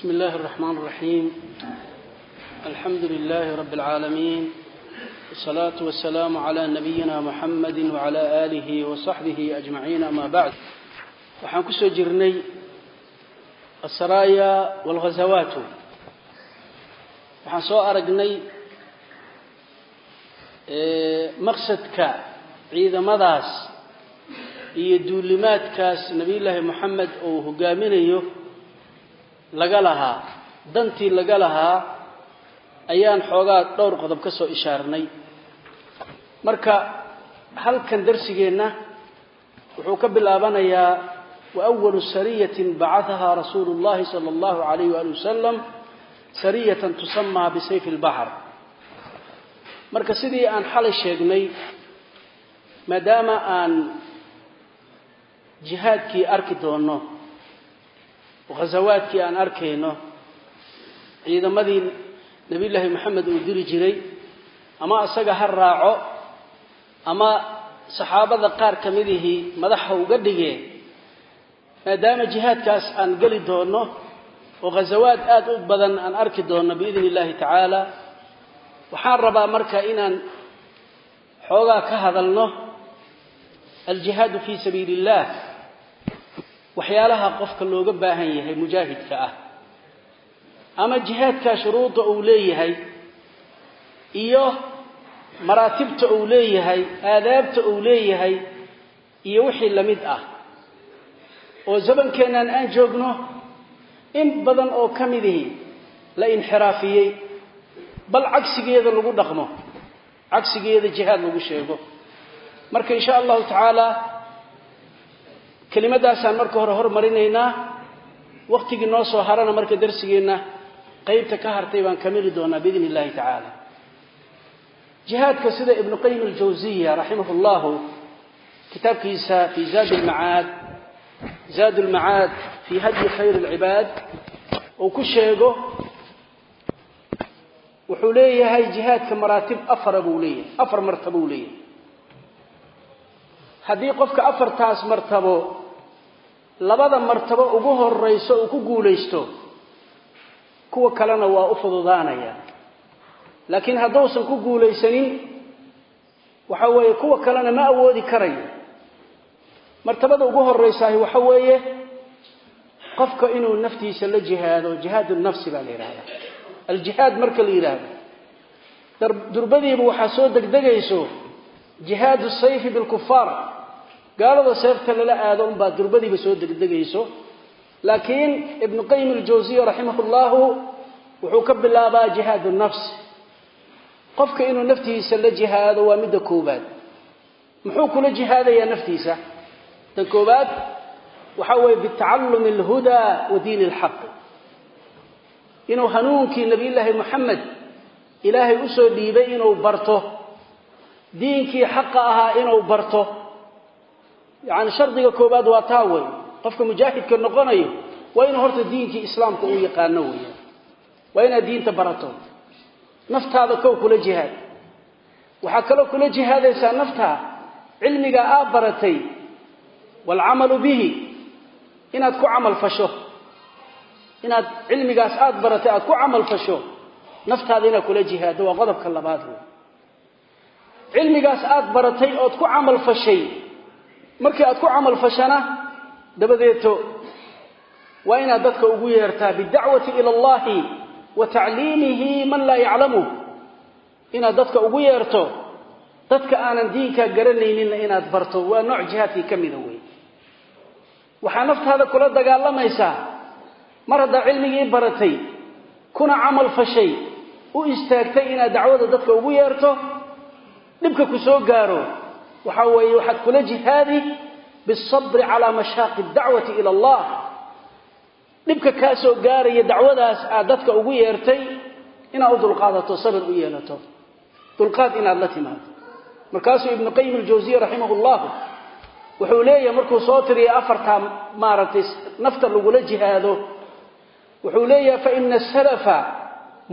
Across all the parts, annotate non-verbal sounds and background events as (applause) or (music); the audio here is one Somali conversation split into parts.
بسم الله الرحمن الرحيم الحمد لله رب العالمين والصلاة والسلام على نبينا محمد وعلى آله وصحبه أجمعين أما بعد وحان كسو جرني السرايا والغزوات وحان سو أرقني مقصدك عيد مداس iyo duulimaadkaas nabiyullaahi moxamed uu hogaaminayo laga lahaa dantii laga lahaa ayaan xoogaa dhowr qodob ka soo ishaarnay. Marka halkan darsigeenna wuxuu ka bilaabanayaa wa awalu sariyatin bacaahaa rasuulu llahi sala allahu alayh waali wasalam sariyatan tusamaa bisayfi lbaxr marka sidii aan xalay sheegnay maadaama aan jihaadkii arki doonno ghasawaadkii aan arkayno ciidamadii nebiyullaahi moxamed uu diri jiray ama isaga ha raaco ama saxaabada qaar ka midihii madaxa uga dhigee maadaama jihaadkaas aan geli doonno oo ghasawaad aada u badan aan arki doonno biidni illaahi tacaala waxaan rabaa marka inaan xoogaa ka hadalno aljihaadu fii sabiili illaah waxyaalaha qofka looga baahan yahay mujaahidka ah. Ama jihaadka shuruudda uu leeyahay iyo maraatibta uu leeyahay aadaabta uu leeyahay iyo wixii la mid ah. Oo zamankeennan aan joogno in badan oo ka midihi la inxiraafiyey bal cagsigeeda lagu dhaqmo cagsigeeda jihaad lagu sheego. Marka insha allahu tacaala kelimadaasaan marka hore hormarinaynaa waktigii noo soo harana marka darsigeenna qaybta ka hartay baan kamili doonaa biidni illahi tacaala. Jihaadka sida ibnu qayim aljawsiya raximah llahu kitaabkiisa fi zaad lmacaad zaad lmacaad fi hadyi khayr lcibaad uu ku sheego wuxuu leeyahay jihaadka maraatib afara buu leeyahay afar martabo uu leeyahay. Haddii qofka afartaas martabo labada martabo ugu horeyso uu ku guulaysto kuwa kalena waa u fududaanaya. Laakiin hadduusan ku guulaysanin waxa weeye kuwa kalena ma awoodi karayo. Martabada ugu horeysaahi waxa weeye qofka inuu naftiisa la jihaado jihaad nafsi baa la yidhahdaa aljihaad marka la yidhaahdo. Durbadiiba waxaa soo degdegayso jihaadu sayfi bilkufaar gaalada seefta lala aado unbaa durbadiiba soo degdegayso. Laakiin ibnu qayim aljawsiya raximah llahu wuxuu ka bilaabaa jihaad nafs. Qofka inuu naftiisa la jihaado waa midda koobaad muxuu kula jihaadayaa naftiisa? Tan koobaad waxa weeye bitacallumi alhudaa wa diini alxaqi inuu hanuunkii nabiyullaahi moxamed ilaahay u soo dhiibay inuu barto. Diinkii xaqa ahaa inuu barto yacani shardiga koobaad waa taa wey qofka mujaahidka noqonayo waa inuu horta diinkii islaamka uu yaqaano weya waa inaad diinta barato. Naftaada kow kula jihaad. Waxaa kaloo kula jihaadaysaa naftaa cilmigaa aad baratay. Waalcamalu bihi. Inaad ku camal fasho. Inaad cilmigaas aada baratay aad ku camal fasho. Naftaada inaad kula jihaado waa qodobka labaad wey aada markii aad ku camal fashana dabadeeto waa inaad dadka ugu yeertaa bidacwati ila allahi wa tacliimihi man laa yaclamu. Inaad dadka ugu yeerto dadka aanan diinkaa garanayninna inaad barto waa nooc jihaadkii ka mida wey waxaa naftaada kula dagaalamaysaa mar haddaa cilmigii baratay kuna camal fashay u istaagtay inaad dacwada dadka ugu yeerto dhibka ku soo gaaro waxaa weeye waxaad kula jihaadi biasabri calaa mashaaqi dacwati ila allah. Dhibka kaa soo gaaraya dacwadaas aad dadka ugu yeertay inaad u dulqaadato sabir u yeelato. Dulqaad inaad la timaado. Markaasuu ibnu qayim aljawsiye raximah ullahu wuxuu leeyahay markuu soo tiriya afartaa maaragtay nafta lagula jihaado wuxuu leeyahay faina asalafa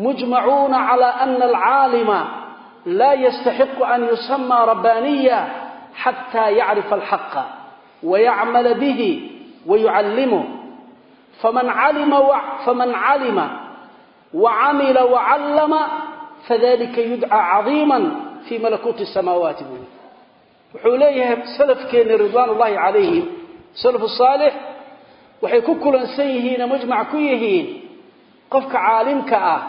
mujmacuuna cala ana alcaalima laa yastaxiqu an yusama rabbaniya xata yacrifa alxaqa wayacmala bihi wayucallimuh faman calima wacamila wacallama fadalika yudcaa cadiiman fii malakuuti samaawaati buu wuxuu leeyahay salafkeenni ridwaan ullahi calayhim salafu saalix waxay ku kulansan yihiin oo mujmac ku yihiin qofka caalimka ah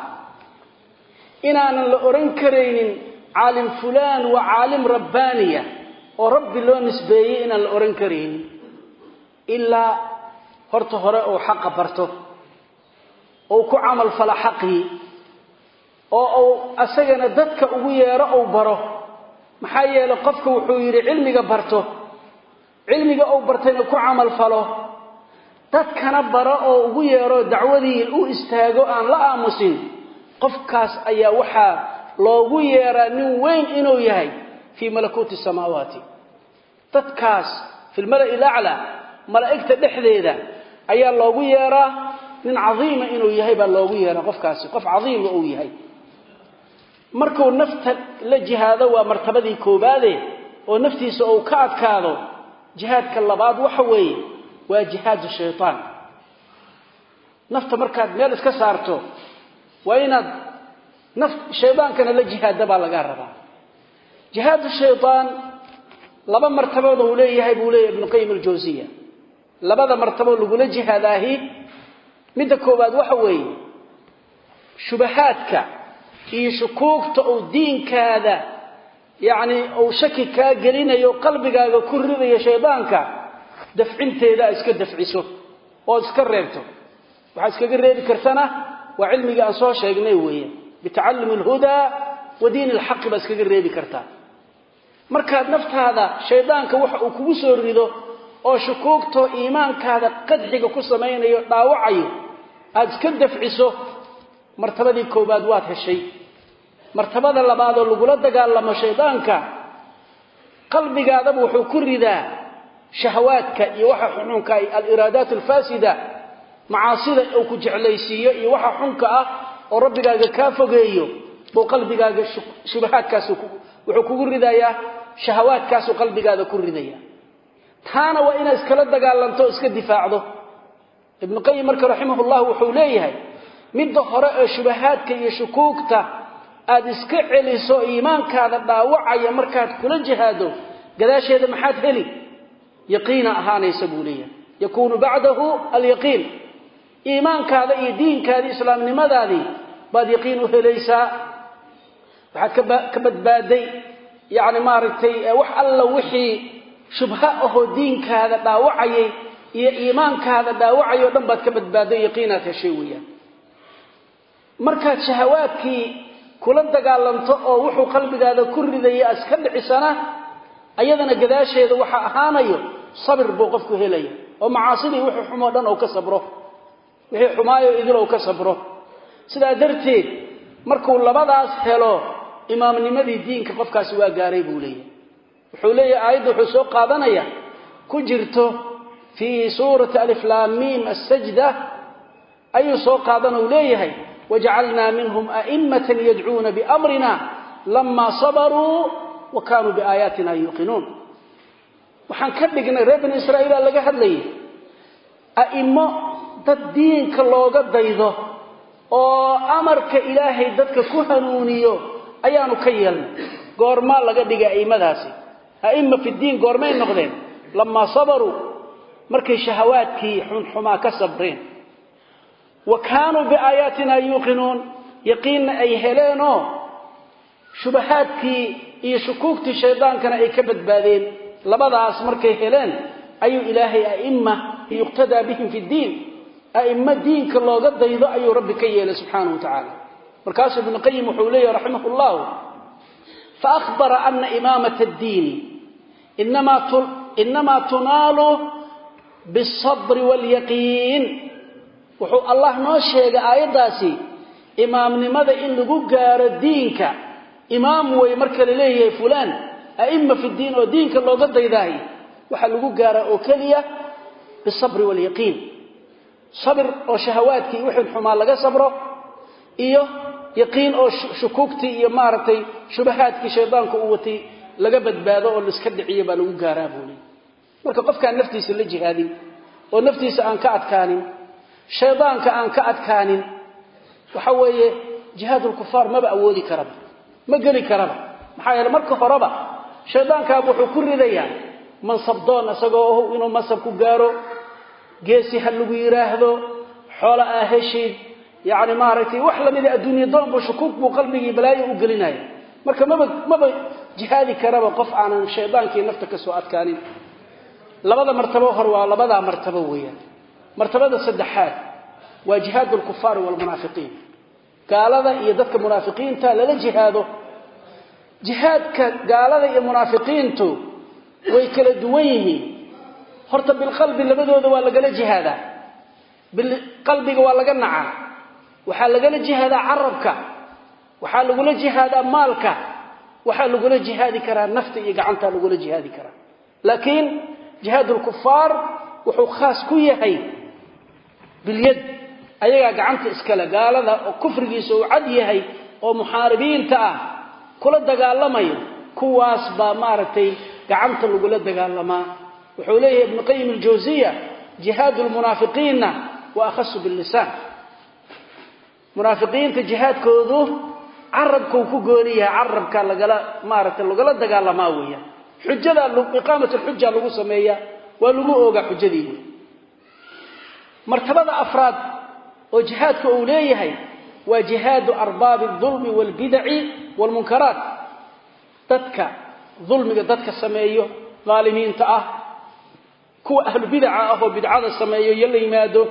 inaanan la odhan karaynin caalim fulaan waa caalim rabbaaniya oo rabbi loo nisbeeyey inaan la odhan karaynin. Ilaa horta hore uu xaqa barto ou ku camal fala xaqii oo uu asagana dadka ugu yeero uu baro. Maxaa yeelay qofka wuxuu yidhi cilmiga barto cilmiga uu bartayna ku camal falo. Dadkana baro oo ugu yeero dacwadii u istaago aan la aamusin qofkaas ayaa waxaa loogu yeeraa nin weyn inuu yahay fii malakuuti samaawaati. Dadkaas fi laclaa malaa'igta dhexdeeda ayaa loogu yeeraa nin cadiima inuu yahay baa loogu yeeraa qofkaasi qof cadiima uu yahay. Markuu nafta la jihaado waa martabadii koobaade oo naftiisa uu ka adkaado jihaadka labaad waxa weeye waa jihaadu shaytaan. Nafta markaad meel iska saarto waa inaad naf shaydaankana la jihaada baa lagaa rabaa. Jihaadu shaytaan laba martabood uu leeyahay buu leeyahay ibnu qayim aljawsiya labada martabo lagula jihaadaahi. Midda koowaad waxa weeye shubahaadka iyo shukuugta uu diinkaada yacni uu shaki kaa gelinayo qalbigaaga ku ridayo shaydaanka dafcinteeda iska dafciso ood iska reebto. Waxaa iskaga reebi kartana waa cilmigii aan soo sheegnay weeye. Bitacallumi alhudaa wa diin alxaqi baa iskaga reebi kartaa markaad naftaada shaydaanka waxa uu kugu soo rido oo shukuugtoo iimaankaada qadxiga ku samaynayo dhaawacayo aada iska dafciso martabadii koowaad waad heshay. Martabada labaadoo lagula dagaalamo shaydaanka qalbigaadaba wuxuu ku ridaa shahawaadka iyo waxa xunxunka aliraadaat alfaasida macaasida uu ku jeclaysiiyo iyo waxa xunka ah oo rabbigaaga kaa fogeeyo buu qalbigaaga shubahaadkaas wuxuu kugu ridayaa shahawaadkaasuu qalbigaada ku ridaya taana waa inaad iskala dagaalanto o iska difaacdo. Ibnu qayim marka raximahullah wuxuu leeyahay midda hore ee shubahaadka iyo shukuugta aad iska celiso iimaankaada dhaawacaya markaad kula jihaado gadaasheeda maxaad heli? Yaqiina ahaanaysa buu leeyahay. Yakuunu bacdahu alyaqiin iimaankaada iyo diinkaadii islaamnimadaadii baad yaqiin u helaysaa? Waxaad ka badbaaday yacni maaragtay wax alla wixii shubha ahoo diinkaada dhaawacayay iyo iimaankaada dhaawacay o dhan baad ka badbaaday yaqiinaad heshay weeyaan. Markaad shahawaadkii kula dagaalanto oo wuxuu qalbigaada ku ridaya iska dhicisana ayadana gadaasheeda waxa ahaanayo sabir buu qofku helaya oo macaasidii wixii xumoo dhan ou ka sabro wixii xumaayo idil ou ka sabro. Sidaa darteed markuu labadaas helo imaamnimadii diinka qofkaasi waa gaaray buu leeyahay. Wuxuu leeyahay aayadda wuxuu soo qaadanaya ku jirto fii suurati aliflaamiim assajda ayuu soo qaadan uu leeyahay wajacalnaa minhum a'immatan yadcuuna biamrina lamaa sabaruu wa kaanuu biaayaatina yuuqinuun waxaan ka dhignay reer bani israa'iila laga hadlayay a'immo dad diinka looga daydo oo amarka ilaahay dadka ku hanuuniyo ayaanu ka yeelnay. Goormaa laga dhigay a'immadaasi. A'imma fi ddiin goormay noqdeen. Lamaa sabaruu markay shahawaadkii xunxumaa ka sabreen. Wa kaanuu biaayaatina yuuqinuun. Yaqiinna ay heleenoo shubahaadkii iyo shukuugtii shaydaankana ay ka badbaadeen. Labadaas markay heleen ayuu ilaahay a'imma yuqtadaa bihim fi ddiin a'immo diinka looga daydo ayuu rabbi ka yeelay subxaanahu wa tacaala. Markaasuu ibnu qayim wuxuu leeyahy raximah llahu faahbara ana imaamata addiini inamaa tunaalu bialsabri waalyaqiin wuxuu allah noo sheegay aayaddaasi imaamnimada in lagu gaaro diinka. Imaam wey marka la leeyahay fulaan a'imma fi ddiin oo diinka looga daydaahay waxaa lagu gaaraa oo keliya bisabri waalyaqiin sabir oo shahawaadkii wixii xumaa laga sabro iyo yaqiin oo shukuugtii iyo maaragtay shubahaadkii shaydaanku uu watay laga badbaado oo laiska dhiciyo baa lagu gaaraa buu leey marka qofkaan naftiisa la jihaadin oo naftiisa aan ka adkaanin shaydaanka aan ka adkaanin waxa weeye jihaadulkufaar maba awoodi karaba ma geli karaba. Maxaa yeele marka horeba shaydaankaaba wuxuu ku ridayaa mansabdoon isagoo inuu mansab ku gaaro geesi ha lagu yidhaahdo xoola aa heshid yacni maaragtay wax lamida adduunya doon buu shukuuk buu qalbigii balaayo u gelinaya marka maba maba jihaadi karaba qof aanan shaydaankii nafta ka soo adkaanin. Labada martabo hor waa labadaa martabo weeyaan. Martabada saddexaad waa jihaad alkufaari waalmunaafiqiin gaalada iyo dadka munaafiqiinta lala jihaado. Jihaadka gaalada iyo munaafiqiintu way kala duwan yihiin horta bilqalbi labadooda waa lagala jihaadaa. Qalbiga waa laga nacaa. Waxaa lagala jihaadaa carabka. Waxaa lagula jihaadaa maalka. Waxaa lagula jihaadi karaa nafta iyo gacantaa lagula jihaadi karaa. Laakiin jihaad lkufaar wuxuu khaas ku yahay bilyad ayagaa gacanta iskale gaalada oo kufrigiisa uu cad yahay oo muxaaribiinta ah kula dagaalamayo. Kuwaas baa maaragtay gacanta lagula dagaalamaa wuxuu leeyahay ibnu qayim aljawsiya jihaad lmunaafiqiinna wa akhasu billisaan. Munaafiqiinta jihaadkoodu carabkuu ku gooni yahay carabka lagala maaragtay lagala dagaalamaa weeyaan xujada iqaamat lxuja lagu sameeya waa lagu oogaa xujadii martabada afraad oo jihaadka uu leeyahay waa jihaadu arbaabi aldulmi waalbidaci waalmunkaraat dadka dulmiga kuwa ahlu bidaca ah bidcada sameeyo iyo la yimaado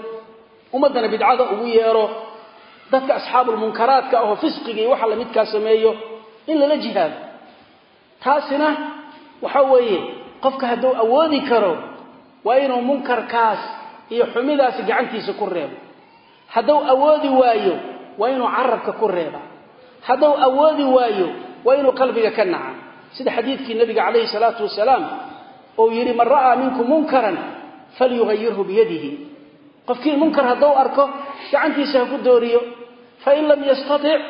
ummaddana bidcada ugu yeero dadka asxaabulmunkaraadka ahoo fisqiga iyo waxa lamidkaa sameeyo in lala jihaado. Taasina waxa weeye qofka hadduu awoodi karo waa inuu munkarkaas iyo xumidaasi gacantiisa ku reebo. Hadduu awoodi waayo waa inuu carabka ku reeba. Hadduu awoodi waayo waa inuu qalbiga ka naca. Sida xadiidkii nabiga calayhi salaatu wasalaam uu yidhi man ra'aa minkum munkaran falyugayirhu biyadihi. Qofkii munkar hadduu arko gacantiisa ha ku dooriyo. Fain lam yastatic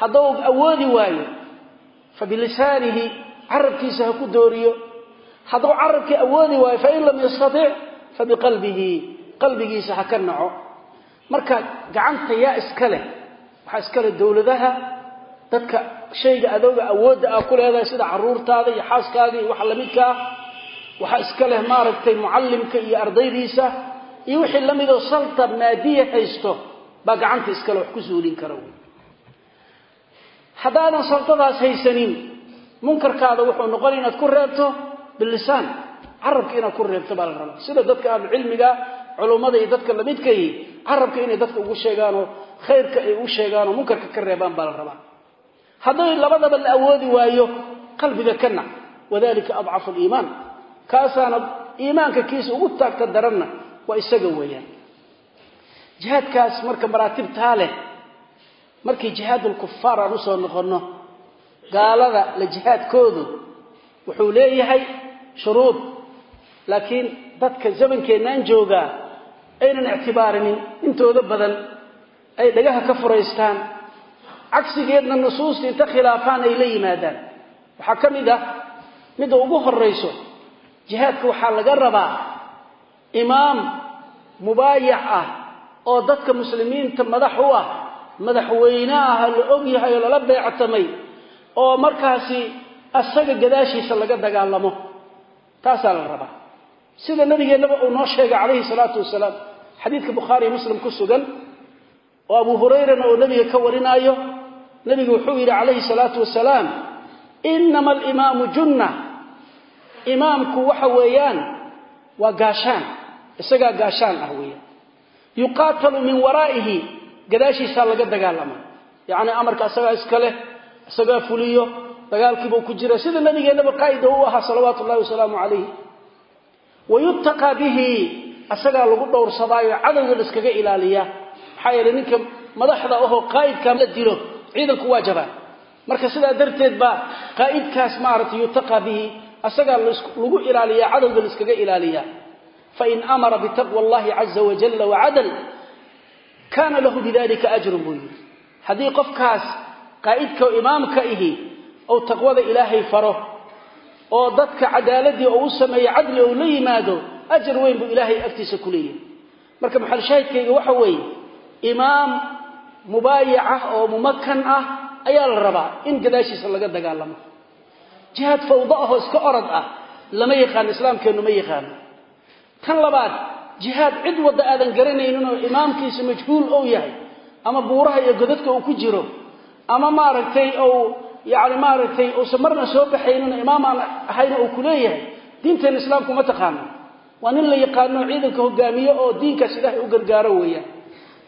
hadduu awoodi waayo fabilisaanihi carabkiisa ha ku dooriyo. Hadduu carabkii awoodi waayo fain lam yastatic fabiqalbihi qalbigiisa ha ka naco. Marka gacanta yaa iska leh waxaa iska leh dowladaha dadka shayga adooga awoodda ah ku leedahay sida caruurtaada iyo xaaskaaga iyo waxa lamidka ah waxaa iska leh maaragtay mucallimka iyo ardaydiisa iyo wixii la midoo salta maadiya haysto baa gacanta iskale wax ku suulin kara wy haddaadan saltadaas haysanin munkarkaada wuxuu noqon inaad ku reebto bilisaan carabka inaad ku reebto baa la rabaa. Sida dadka ahlucilmiga culummada iyo dadka lamidkayi carabka inay dadka ugu sheegaanoo khayrka ay u sheegaanoo munkarka ka reebaan baa la rabaa. Hadday labadaba la awoodi waayo qalbiga ka nac. Wadalika adcafu liimaan kaasaana iimaanka kiisa ugu taagta daranna waa isaga weeyaan. Jihaadkaas marka maraatibtaa leh markii jihaadulkufaar aan u soo noqonno gaalada la jihaadkoodu wuxuu leeyahay shuruud laakiin dadka zamankeennan joogaa aynan ictibaarinin intooda badan ay dhagaha ka furaystaan cagsigeedna nusuusta inta khilaafaan ay la yimaadaan. Waxaa ka mid ah midda ugu horayso jihaadka waxaa laga rabaa imaam mubaayac ah oo dadka muslimiinta madax u ah madaxweyne ah la og yahay oo lala beectamay oo markaasi asaga gadaashiisa laga dagaalamo. Taasaa la rabaa. Sida nabigeennaba uu noo sheegay calayhi salaatu wasalaam xadiidka bukhaariyo muslim ku sugan oo abu hurayrana oo nebiga ka warinaayo nebigu wuxuu yidhi calayhi salaatu wasalaam inama alimaamu junna imaamku waxa weeyaan waa gaashaan isagaa gaashaan ah weeyaan yuqaatalu min waraa'ihi gadaashiisaa laga dagaalama. Yacni amarka isagaa iska leh isagaa fuliyo dagaalkiibuu ku jira. Sida nabigeennaba qaa'ida u ahaa salawaatu ullahi wasalaamu calayh wayuttaqaa bihi isagaa lagu dhowrsadaayo cadowga la iskaga ilaaliyaa. Maxaa yeelay ninka madaxda ahoo qaa'idkaa la dilo ciidanku waa jabaan. Marka sidaa darteed baa qaa'idkaas maaragtay yuttaqaa bihi isagaa lagu ilaaliyaa cadowga la iskaga ilaaliyaa fain amara bitaqwa allahi caza wajalla wacadal kaana lahu bidalika ajrun buu yidhi haddii qofkaas qaa'idka imaamka ihi ou taqwada ilaahay faro oo dadka cadaaladii oo u cadli ou la yimaado ajar weyn buu ilaahay agtiisa ku leeyahay. Marka maxal shaahidkayga waxa weeye imaam mubaayac ah oo mumakan ah ayaa la rabaa in gadaashiisa laga dagaalamo jihaad fawda ahoo iska orad ah lama yaqaano islaamkeennu ma yaqaano tan labaad jihaad cid wadda aadan garanaynin oo imaamkiisa majhuul ou yahay ama buuraha iyo godadka uu ku jiro ama maaragtay ou yani maaragtay uusan marna soo baxaynin imaam aan ahayna uu ku leeyahay diinteena islaamku ma taqaano. Waa nin la yaqaano ciidanka hogaamiye oo diinkaas ilaahay u gargaaro weeyaan.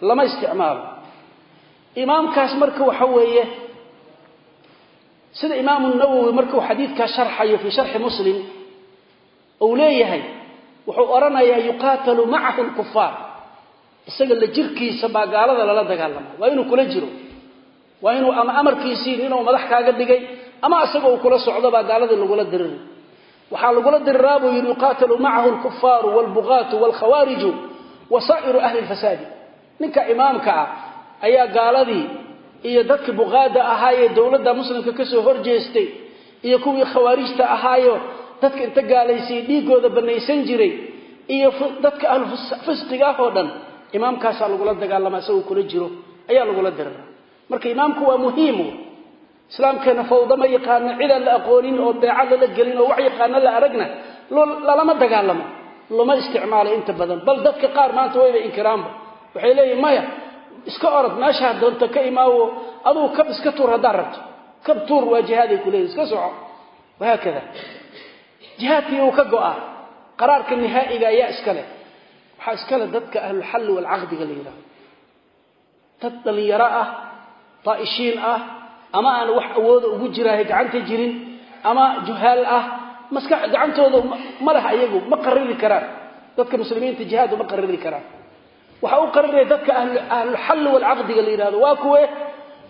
Lama isticmaalo. Imaamkaas marka waxa weeye sida imaamu nawowi markuu xadiidkaa sharxayo fii sharxi muslim uu leeyahay wuxuu odhanayaa yuqaatalu macahu lkufaar isaga la jirkiisa baa gaalada lala dagaalama waa inuu kula jiro. Waa inuu ama amarkiisii inuu madax kaaga dhigay ama isaga uu kula socdo baa gaaladii lagula diriri. Waxaa lagula diriraa buu yidhi yuqaatalu macahu lkufaaru waalbugaatu waalkhawaariju wa saa'iru ahli lfasaadi ninka imaamka ah ayaa gaaladii iyo dadkii buqaada ahaayee dowladda muslimka ka soo horjeestay iyo kuwii khawaarijta ahaayo dadka inta gaalaysay dhiiggooda banaysan jiray iyo dadka ahlu fisqiga ah oo dhan imaamkaasaa lagula dagaalama isagoo kula jiro ayaa lagula dirira marka imaamku waa muhiim islaamkeena fawda ma yaqaano cidaan la aqoonin oo beeca lala gelin oo wax yaqaano la aragna lalama dagaalamo lama isticmaalo inta badan bal dadka qaar maanta wayba inkiraanba. Waxay leeyihiin maya iska orod meeshaa doonta ka imaawo adugu kab iska tuur haddaad rabto kab tuur waa jihaaday ku iska soco wahaakada jihaadkii uu ka go'a qaraarka nihaa'iga ayaa iska leh waxaa iska leh dadka ahlulxalli waalcaqdiga la yidhahdo dad dhallinyaro ah daa'ishiin ah ama aan wax awooda ugu jiraahay gacanta jirin ama juhaal ah maska gacantooda ma leh ayagu ma qariri karaan dadka muslimiinta jihaadu ma qariri karaan waxaa u qarinaya dadka ahlulxalli waalcaqdiga la yidhahdo waa kuwe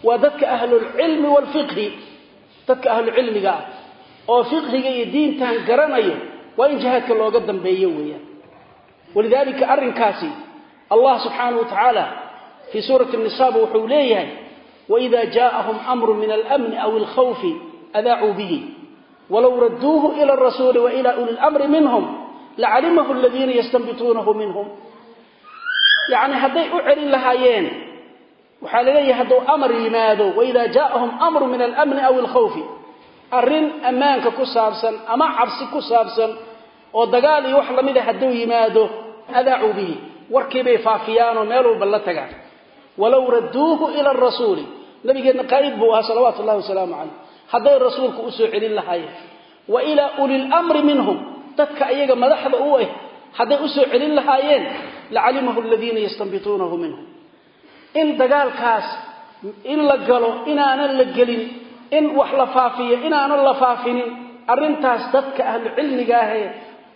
waa dadka ahlulcilmi waalfiqhi dadka ahlucilmiga ah. Oo fiqhiga iyo diintan garanayo waa in jihaadka looga dambeeyo weeyaan. Walidaalika arrinkaasi allah subxaanahu wa tacaala fii suurati nisaaba wuxuu leeyahay waida jaaءahum amru min almni aw alkhawfi adaacuu bihi. Walow raduuhu ila arasuuli waila uli lmri minhum lacalimahu aladiina yastanbituunahu minhum yacni hadday u celin lahaayeen waxaa la leeyahay hadduu amar yimaado waida jaaءahum amru min almni aw alkhawfi. Arrin ammaanka ku saabsan ama cabsi ku saabsan oo dagaal iyo wax lamida hadduu yimaado adaacuu bihi. Warkiibay faafiyaanoo meel walba la tagaan. Walow raduuhu ila arasuuli nabigeenna qaa'id buu ahaa salawaatu ullahi wasalaamu calayh. Hadday rasuulku u soo celin lahaayeen. Wa ilaa ulilmri minhum. Dadka iyaga madaxda u ah hadday u soo celin lahaayeen lacalimahu aladiina yastanbituunahu minhum. In dagaalkaas in la galo inaanan la gelin in wax la faafiyo inaanan la faafinin arrintaas dadka ahlu cilmiga ahee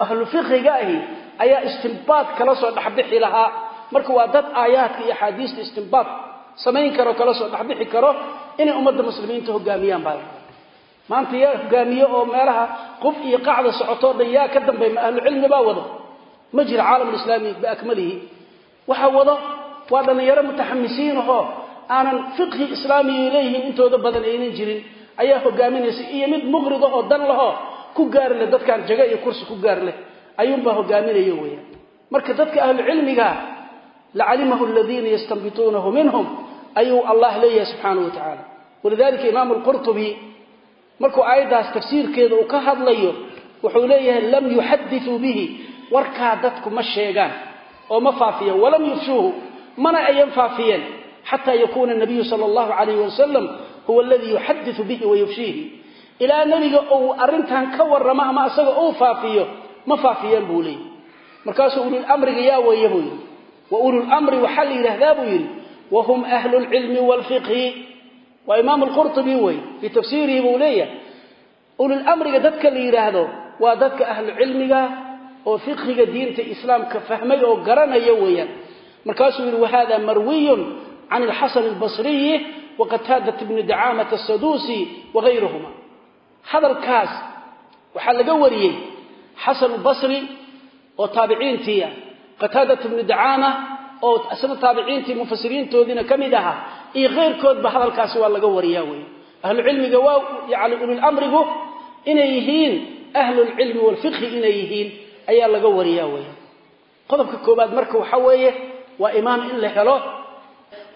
ahlu fiqiga ahi ayaa istinbaad kala soo dhexbixi lahaa. Marka waa dad aayaadka iyo axaadiista istinbaad samayn karo kala soo dhexbixi karo inay ummadda muslimiinta hogaamiyaan baa maanta yaa hogaamiye oo meelaha qof iyo qacda socotoo dhan yaa ka dambeey ma ahlu cilmi baa wado ma jira caalamulislaami biakmalihi waxa wado waa dhallinyaro mutaxamisiin ahoo aanan fiqhi islaamiya leeyihiin intooda badan aynan jirin. Ayaa hogaaminaysa iyo mid muqrid ahoo dan lahoo ku gaari leh dadkaan jago iyo kursi ku gaar leh. Ayuunbaa hogaaminaya weeyaan. Marka dadka ahlu cilmiga lacalimahu aladiina yastanbituunahu minhum ayuu allah leeyahay subxaanahu wa tacaala. Walidalika imaamu lqurtubi markuu aayaddaas tafsiirkeeda uu ka hadlayo wuxuu leeyahay lam yuxadithuu bihi warkaa dadku ma sheegaan oo ma faafiyeen walam yufshuuhu mana ayan faafiyeen xataa yakuuna nabiyu sala allahu calayhi wasalam huwa aladii yuxaditu bihi wayufshiihi ilaa nebiga uu arrintan ka warramo ama asaga uu faafiyo ma faafiyeen buu leeyahy markaasuu ululmriga yaa weeye buu yidhi. Wa ululmri waxaa la yidhaahdaa buu yidhi. Wahum ahlu lcilmi waalfiqhi waa imaamu lqurtubi wey fii tafsiirihi buu leeyahay. Ululmriga dadka la yidhaahdo waa dadka ahlu cilmiga oo fiqhiga diinta islaamka fahmay oo garanaya weeyaan. Markaasuu yidhi wahada marwiyun can alxasan albasriyi waqataadat bni dacaamata asaduusi wagayruhuma hadalkaas waxaa laga wariyey xasan albasri oo taabiciintii ah qataadat bni dacaama oo isna taabiciintii mufasiriintoodiina ka mid ahaa iyo keyrkoodba hadalkaasi waa laga wariyaa wey ahlucilmiga waa yani ululmrigu inay yihiin ahlulcilmi waalfiqhi inay yihiin ayaa laga wariyaa wey qodobka koobaad marka waxa weeye waa imaam in la helo.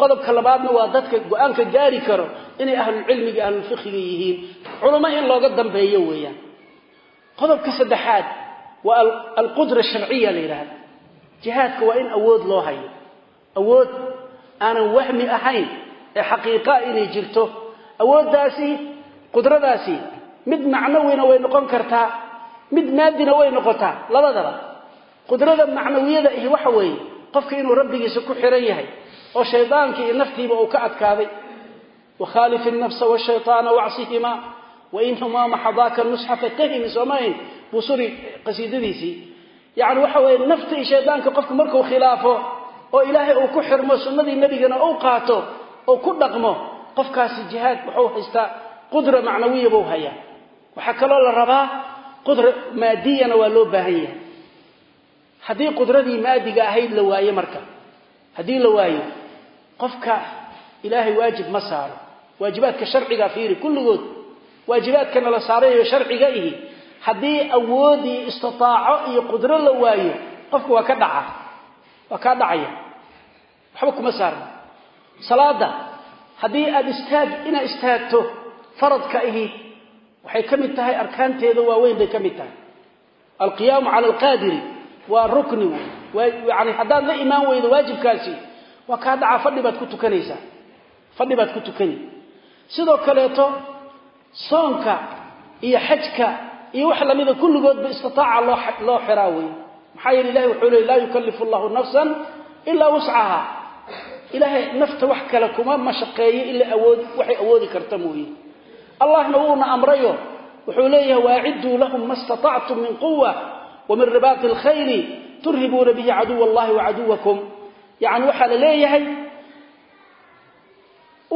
Qodobka labaadna waa dadka go'aanka gaari karo inay ahlulcilmiga ahlulfiqiga yihiin. Culamo in looga dambeeyo weeyaan. Qodobka saddexaad waa alqudra sharciya la yidhahda jihaadka waa in awood loo hayo. Awood aanan wahmi ahayn ee xaqiiqaa inay jirto. Awooddaasi qudradaasi mid macnawina way noqon kartaa mid maadina way noqotaa labadaba. Qudrada macnawiyada ahi waxa weeye qofka inuu rabbigiisa ku xiran yahay oo shaydaankii iyo naftiiba uu ka adkaaday wakhaalif innafsa washayطaana wacsihimaa wainhumaa maxadaaka nusxa fatahimi soomahayn busuri qasiidadiisii. Yacni waxa weeye nafta iyo shaydaanka qofku markuu khilaafo oo ilaahay uu ku xirmo sunnadii nebigana uu qaato oo ku dhaqmo qofkaasi jihaad wuxuu haystaa qudra macnawiya buu hayaa. Waxaa kaloo la rabaa qudra maadiyana waa loo baahan yahay. Haddii qudradii maadiga ahayd la waayo marka haddii la waayo qofka ilaahay waajib ma saaro. Waajibaadka sharciga fiiri kulligood waajibaadkana la saarayo sharciga ihi haddii awoodii istitaaco iyo qudro la waayo qofka waa ka dhaca waa kaa dhacaya. Waxba kuma saarna salaada haddii aada inaad istaagto faradka ihi waxay ka mid tahay arkaanteeda waaweyn bay ka mid tahay. Alqiyaamu cala alqaadiri waa rukni yani haddaad la imaan weydo waajibkaasi waa kaa dhacaa fadhi baad ku tukanaysaa. Fadhi baad ku tukani. Sidoo kaleeto soonka iyo xajka iyo wax lamida kulligoodba istitaaca loo xiraa wey maxaa yeele ilahi wuxuu leey laa yukallifu allahu nafsan ilaa wuscaha ilaahay nafta wax kale kuma mashaqeeyo ila awood waxay awoodi karta mooye allahna wuuna amrayo wuxuu leeyahay waacidduu lahum ma statactum min quwa wamin ribaati alkhayri turhibuuna bihi caduwa allahi wacaduwakum yacni waxaa la leeyahay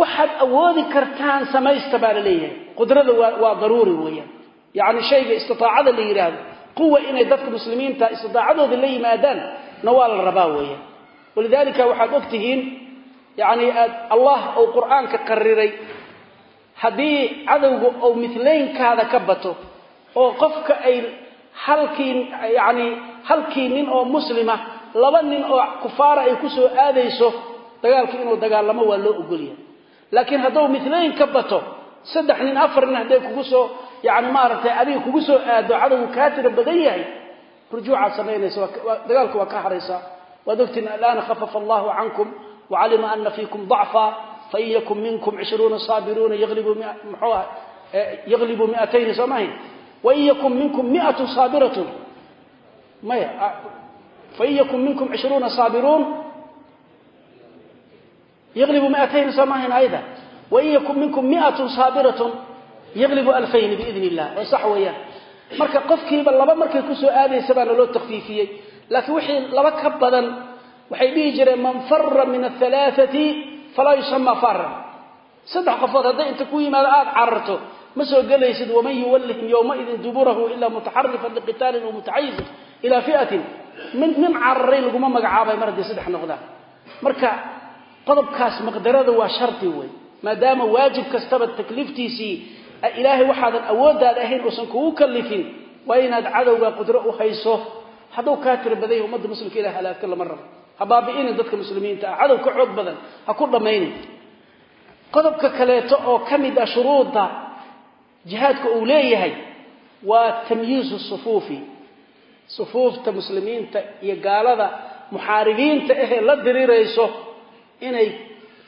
waxaad awoodi kartaan samaysta baa la leeyahay. Qudrada waa daruuri weeyaan. Yacni shayga istitaacada la yidhaahdo quwa inay dadka muslimiinta istitaacadooda la yimaadaan na waa la rabaa weeyaan. Walidaalika waxaad og tihiin yacni aad allah uu qur'aanka qariray haddii cadowga uu milaynkaada ka bato oo qofka ay halkii yacni halkii nin oo muslima laba nin oo kufaara ay ku soo aadayso dagaalka inuu dagaalamo waa loo ogolyahay laakiin hadduu milayn ka bato saddex nin afar nin hadday kugu soo yani maaragtay adiga kugu soo aado cadowgu kaa tira badan yahay rujuucaad samaynaysa dagaalka waa ka haraysaa. Waad ogtiin alaana khafafa allahu cankum wacalima ana fiikum dacfa fain yakun minkum cishruuna saabiruuna yaglibuu miatayni soo mahayn wain yakun minkum miatu saabiratun maya fain yakun minkum cishruuna saabiruun yaglibu miatayni soo mahayn ayda wain yakun minkum miatun saabiratun yaglibu alfayni biidn illah oo sax weeyaan marka qofkiiba laba markay ku soo aadaysa baa naloo takfiifiyey laakiin wixii laba ka badan waxay dhihi jireen falaa yusama faran saddex qofood hadday inta ku yimaado aada cararto ma soo gelaysid waman yuwallihim yowmaidin duburahu ilaa mutaxarifan liqitaalin mutacayizin ilaa fiatin. Min nin cararay laguma magacaabay mar haddii saddex noqdaan. Marka qodobkaas maqdarada waa shardi wey maadaama waajib kastaba takliiftiisii ilaahay waxaadan awooddaada ahayn uusan kugu kalifin waa inaad cadowga qudro u hayso. Hadduu kaa tira badan yahy ummadda muslimka ilah halaagto lama rabo ha baabi'inin dadka muslimiinta ah. Cadow ka xoog badan ha ku dhammaynin. Qodobka kaleeto oo ka mid ah shuruudda jihaadka uu leeyahay waa tamyiizu sufuufi. Sufuufta muslimiinta iyo gaalada muxaaribiinta ahee la dirirayso inay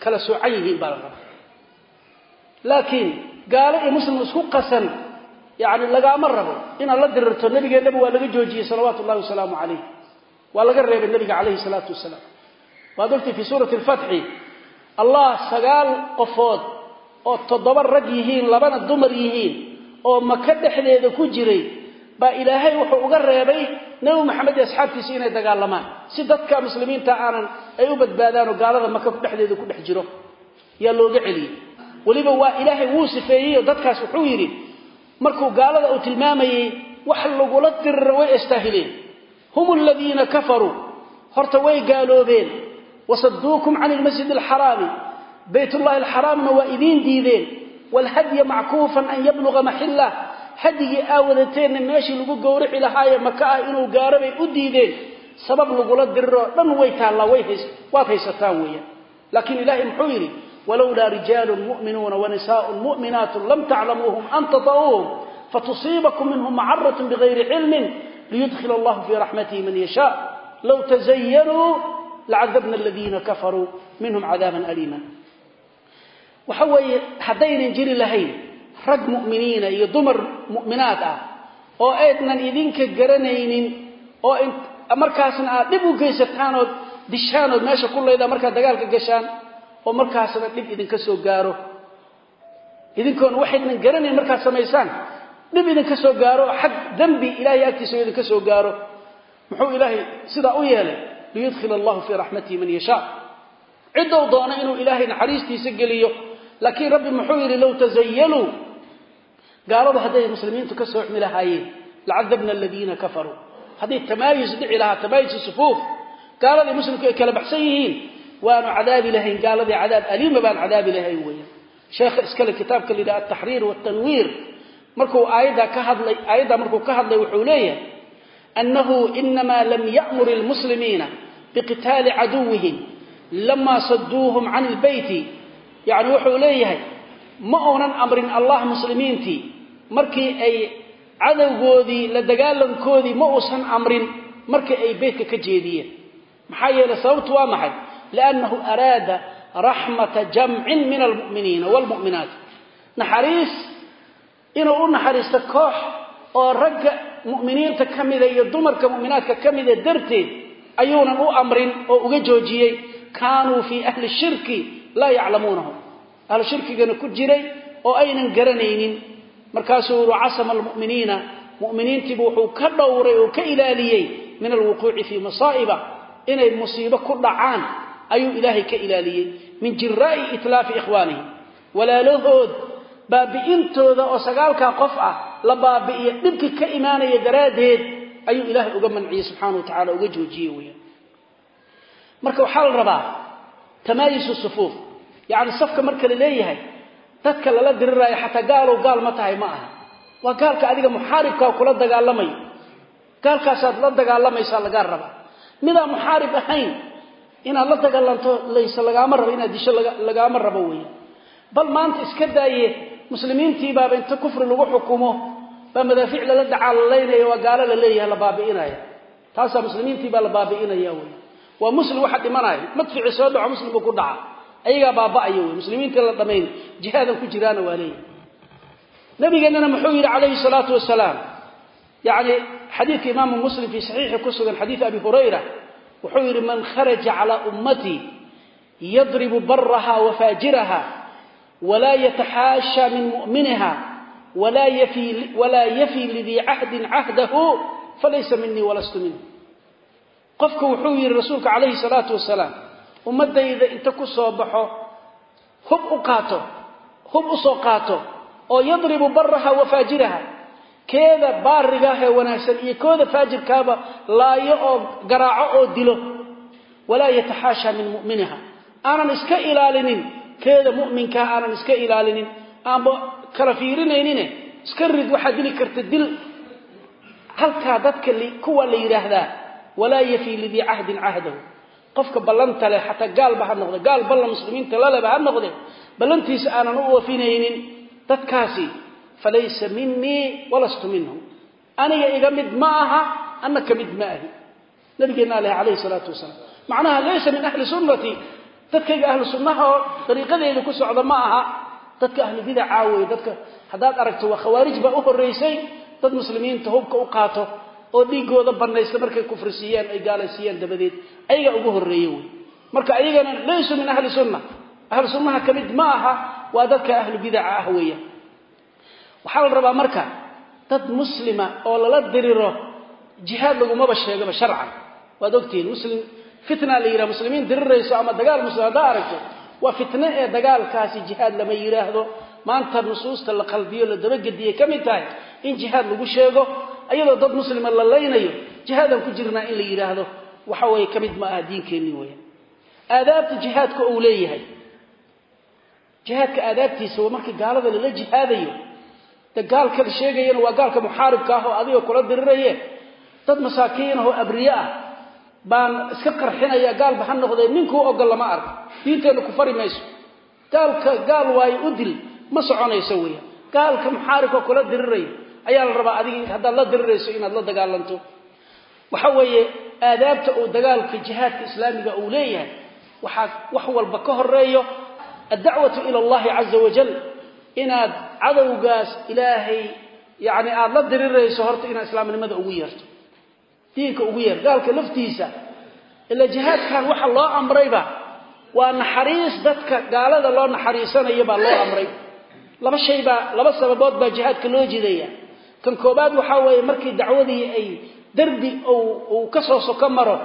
kala soocan yihiin baa la rabaa. Laakiin gaalo iyo muslim isku qasan yani lagaama rabo inaad la dirirto nabigeennaba waa laga joojiyey salawaatu ullahi wasalaamu calayh waa laga reebay nabiga calayhi salaatu wasalaam. Waad ogtay fii suurati alfatxi allah sagaal qofood oo toddoba rag yihiin labana dumar yihiin oo maka dhexdeeda ku jiray baa ilaahay wuxuu uga reebay nebi maxamed iyo asxaabtiisa inay dagaalamaan. Si dadka muslimiinta aanan ay u badbaadaan oo gaalada maka dhexdeeda ku dhex jiro yaa looga celiyey weliba waa ilaahay wuu sifeeyey oo dadkaas wuxuu yidhi markuu gaalada uu tilmaamayey wax lagula dirira way astaahileen hum aladiina kafaruu horta way gaaloobeen wasaduukum can ilmasjid alxaraami baytullahi alxaraamna waa idiin diideen waalhadya mackuufan an yabluga maxillah hadyigii aa wadateenna meeshii lagu gowrici lahaaye maka ah inuu gaaro bay u diideen sabab lagula diriroo dhan way taallaa waad haysataan weeyaan laakiin ilaahay muxuu yidhi walowlaa rijaalun mu'minuuna wanisaaءun mu'minaatun lam taclamuuhum an tata'uuhum fatusiibakum minhum macaratun bigayri liyudkhil allahu fii raxmatihi man yashaa low tazayanuu lacadabna aladiina kafaruu minhum cadaaban aliima waxa weeye haddaynan jiri lahayn rag mu'miniina iyo dumar mu'minaad ah oo aydnan idinka garanaynin oo markaasna aad dhib u geysataan ood dishaan ood meesha ku laydaa markaad dagaalka gashaan oo markaasna dhib idinka soo gaaro dhib idinka soo gaaro xag dembi ilaahay agtiisa idinka soo gaaro. Muxuu ilaahay sidaa u yeelay liyudkhil allahu fii raxmatihi man yashaa. Ciddou doono inuu ilaahay naxariistiisa geliyo. Laakiin rabbi muxuu yidhi low tazayaluu gaaladu hadday muslimiintu ka soocmi lahaayeen lacadabna aladiina kafaruu hadday tamaayus dhici lahaa tamaayus sufuuf gaaladii muslimku ay kala baxsan yihiin waanu cadaabi lahayn gaaladii cadaab aliima baan cadaabi lahayn weeyaan. Sheekha iskale kitaabka la yidhaha altaxriir waltanwiir markuu aayadda ka hadlay aayadda markuu ka hadlay wuxuu leeyahay annahu inamaa lam ya'mur almuslimiina biqitaali caduwihim lama saduuhum can ilbeyti yacni wuxuu leeyahay ma uunan amrin allah muslimiintii markii ay cadowgoodii la dagaalankoodii ma uusan amrin markii ay beytka ka jeediyeen. Maxaa yeelay sababtu waa maxay? Liannahu araada raxmata jamcin min almu'miniina waalmu'minaat naxariis inuu u naxariisto koox oo ragga mu'miniinta ka mida iyo dumarka mu'minaadka ka mida darteed ayuunan u amrin oo uga joojiyey kaanuu fii ahli shirki laa yaclamuunahu ahlu shirkigana ku jiray oo aynan garanaynin. Markaasuu uri casama almu'miniina. Mu'miniintiibu wuxuu ka dhowray oo ka ilaaliyey min alwuquuci fii masaa'iba inay musiibo ku dhacaan ayuu ilaahay ka ilaaliyey. Min jiraa'i itlaafi ikhwaanihim walaalahood baabi'intooda oo sagaalkaa qof ah la baabi'iyo dhibki ka imaanaya daraaddeed ayuu ilaahay uga manciyey subxaana wa tacala uga joojiyey weyaan marka waxaa la rabaa tamaayusu sufuuf. Yacni safka marka la leeyahay dadka lala diriraayo xataa gaalow gaal ma tahay ma aha. Waa gaalka adiga muxaaribkaa kula dagaalamayo gaalkaasaad la dagaalamaysaa lagaa rabaa. Midaan muxaarib ahayn inaad la dagaalanto layse lagaama rabo inaad disho lagaama rabo weya bal maanta iska daaye muslimiintii baaba inta kufri lagu xukumo baa madaafiic lala dacaalalaynaya waa gaalo la leeyahay la baabi'inaya. Taasaa muslimiintii baa la baabi'inaya wey waa muslim waxa dhimanaya madfici soo dhaco muslim ku dhaca. Ayagaa baaba'aya wey muslimiintii la dhamayn jihaadan ku jiraana waa leeyahay. Nabigeennana muxuu yidhi calayhi salaatu wasalaam yani xadiidka imaamu muslim fii saxiixi ku sugan xadiid abi hurayra wuxuu yidhi man kharaja calaa ummatii yadribu baraha wa faajiraha walaa yataxaasha min mu'miniha walaa yafii lidii cahdin cahdahu falaysa minii walastu minhu qofka wuxuu yidhi rasuulka calayhi salaatu wasalaam ummadayda inta ku soo baxo hub u qaato hub u soo qaato oo yadribu baraha wa faajiraha keeda baarigaah ee wanaagsan iyo kooda faajirkaaba laayo oo garaaco oo dilo walaa yataxaasha min mu'miniha aanan keeda mu'minkaa aanan iska ilaalinin aanba kala fiirinaynine iska rid waxaad dili karta dil. Halkaa dadka kuwa la yidhaahdaa walaa yafii lidii cahdin cahdahu qofka ballanta leh xataa gaalba ha noqde gaal ballan muslimiinta laleba ha noqde ballantiisa aanan u wafinaynin dadkaasi falaysa minii walastu minhum. Aniga iga mid ma aha ana ka mid ma ahi. Nabigeenna aleh calayhi salaatu wasalaam. Macnaha laysa min ahli sunnati dadkayga ahlu sunnaha oo dariiqadeeda ku socda ma aha. Dadka ahlu bidaca wey dadka haddaad aragto waa khawaarij baa u horraysay dad muslimiinta hubka u qaato oo dhiigooda banaysta markay kufrisiiyaan ay gaalaysiiyaan dabadeed ayagaa ugu horreeye wey. Marka ayagana laysuu min ahli sunna. Ahlu sunnaha ka mid ma aha waa dadka ahlu bidaca ah weeyaan waxaa la rabaa marka dad muslima oo lala diriro jihaad lagumaba sheegaba sharcan. Waad ogtihiin muslim fitna la yidhaha muslimiin dirirayso ama dagaal muslim haddaa aragto waa fitne ee dagaalkaasi jihaad lama yidhaahdo. Maanta nusuusta la qalbiyo la dabagediyay ka mid tahay in jihaad lagu sheego ayadoo dad muslima la laynayo jihaadaan ku jirnaa in la yidhaahdo. Waxa weeye ka mid ma aha diinkeenni weeyaan aadaabta jihaadka uu leeyahay jihaadka aadaabtiisa waa markii gaalada lala jihaadayo. De gaalka la sheegayana waa gaalka muxaaribka ah oo adiga kula diriraye dad masaakiin ah oo abriye ah baan iska qarxinaya gaalba ha noqdee ninkuu ogol lama arko. Diinteennu ku fari mayso. Gaalka gaal waayo u dil ma soconayso weya gaalka muxaaribka kula diriraya ayaa la rabaa adiga haddaad la dirirayso inaad la dagaalanto. Waxa weeye aadaabta uu dagaalka jihaadka islaamiga uu leeyahay waxaa wax walba ka horeeyo addacwatu ila allahi caza wajal inaad cadowgaas ilaahay yani aada la dirirayso horta inaad islaamnimada ugu yeerto diinka ugu yeer gaalka laftiisa. Ila jihaadkan waxa loo amrayba. Waa naxariis dadka gaalada loo naxariisanayo baa loo amray. Laba shay baa laba sababood baa jihaadka loo jidaya kan koobaad waxaa weeye markii dacwadii ay derbi uu ka soo soko maro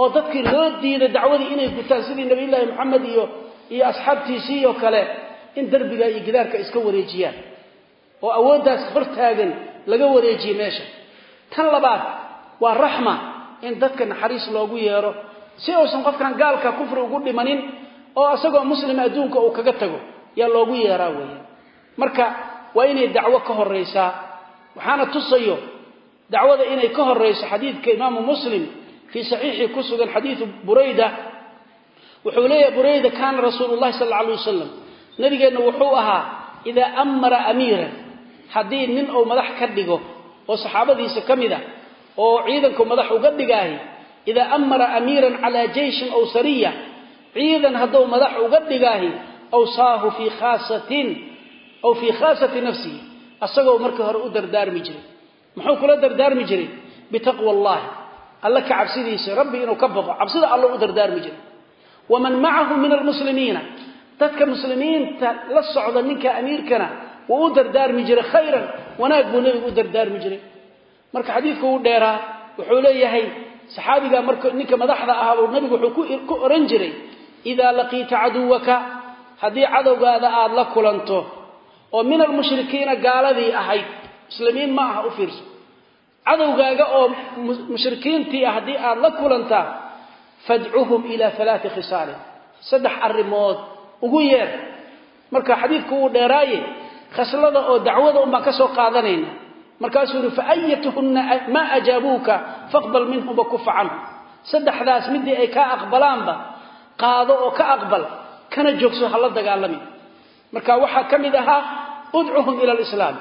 oo dadkii loo diiday dacwadii inay gutaan sidii nabiyullaahi moxamed iyo iyo asxaabtiisii oo kale in derbiga iyo gidaarka iska wareejiyaan. Oo awooddaas hortaagan laga wareejiye meesha. Tan labaad waa raxma in dadka naxariis loogu yeero. Si uusan qofkan gaalka kufri ugu dhimanin oo isagoo muslima adduunka uu kaga tago yaa loogu yeeraa weeye marka waa inay dacwo ka horaysaa waxaana tusayo dacwada inay ka horayso xadiidka imaamu muslim fii saxiixii ku sugan xadiidu burayda. Wuxuu leeyahay burayda kaana rasuulu llahi sal alla alay wasalam nabigeenna wuxuu ahaa idaa amara amiiran haddii nin uu madax ka dhigo oo saxaabadiisa ka mid a oo ciidanku madax uga dhigaahi idaa amara amiiran calaa jeyshin aw ciidan hadduu madax uga dhigaahi awsaahu fii khaasatin aw fii khaasati nafsihi. Asagoo markii hore u dardaarmi jiray. Muxuu kula dardaarmi jiray? Bitaqwa allahi alla ka cabsidiisa rabbi inuu ka baqo cabsida alla u dardaarmi jiray. Waman macahu min almuslimiina. Dadka muslimiinta la socda ninka amiirkana wuu u dardaarmi jiray khayran. Wanaag buu nebigu u dardaarmi jiray marka xadiidku uu dheeraa wuxuu leeyahay saxaabiga marka ninka madaxda ahaa buu nebigu wuxuu ku oran jiray idaa laqiita caduwaka haddii cadowgaada aada la kulanto oo min almushrikiina gaaladii ahayd muslimiin ma aha u fiirso. Cadowgaaga oo mushrikiintii ah haddii aada la kulantaa fadcuhum ilaa alaai khisaalin saddex arrimood ugu yeer. Marka xadiidku wuu dheeraaye khaslada oo dacwada un baan ka soo qaadanayna markaasuu yihi faayatuhunna maa ajaabuuka faqbal minhum wakufa canhum saddexdaas midii ay kaa aqbalaanba qaado oo ka aqbal kana joogso hala dagaalami. Marka waxaa ka mid ahaa udcuhum ila alislaam.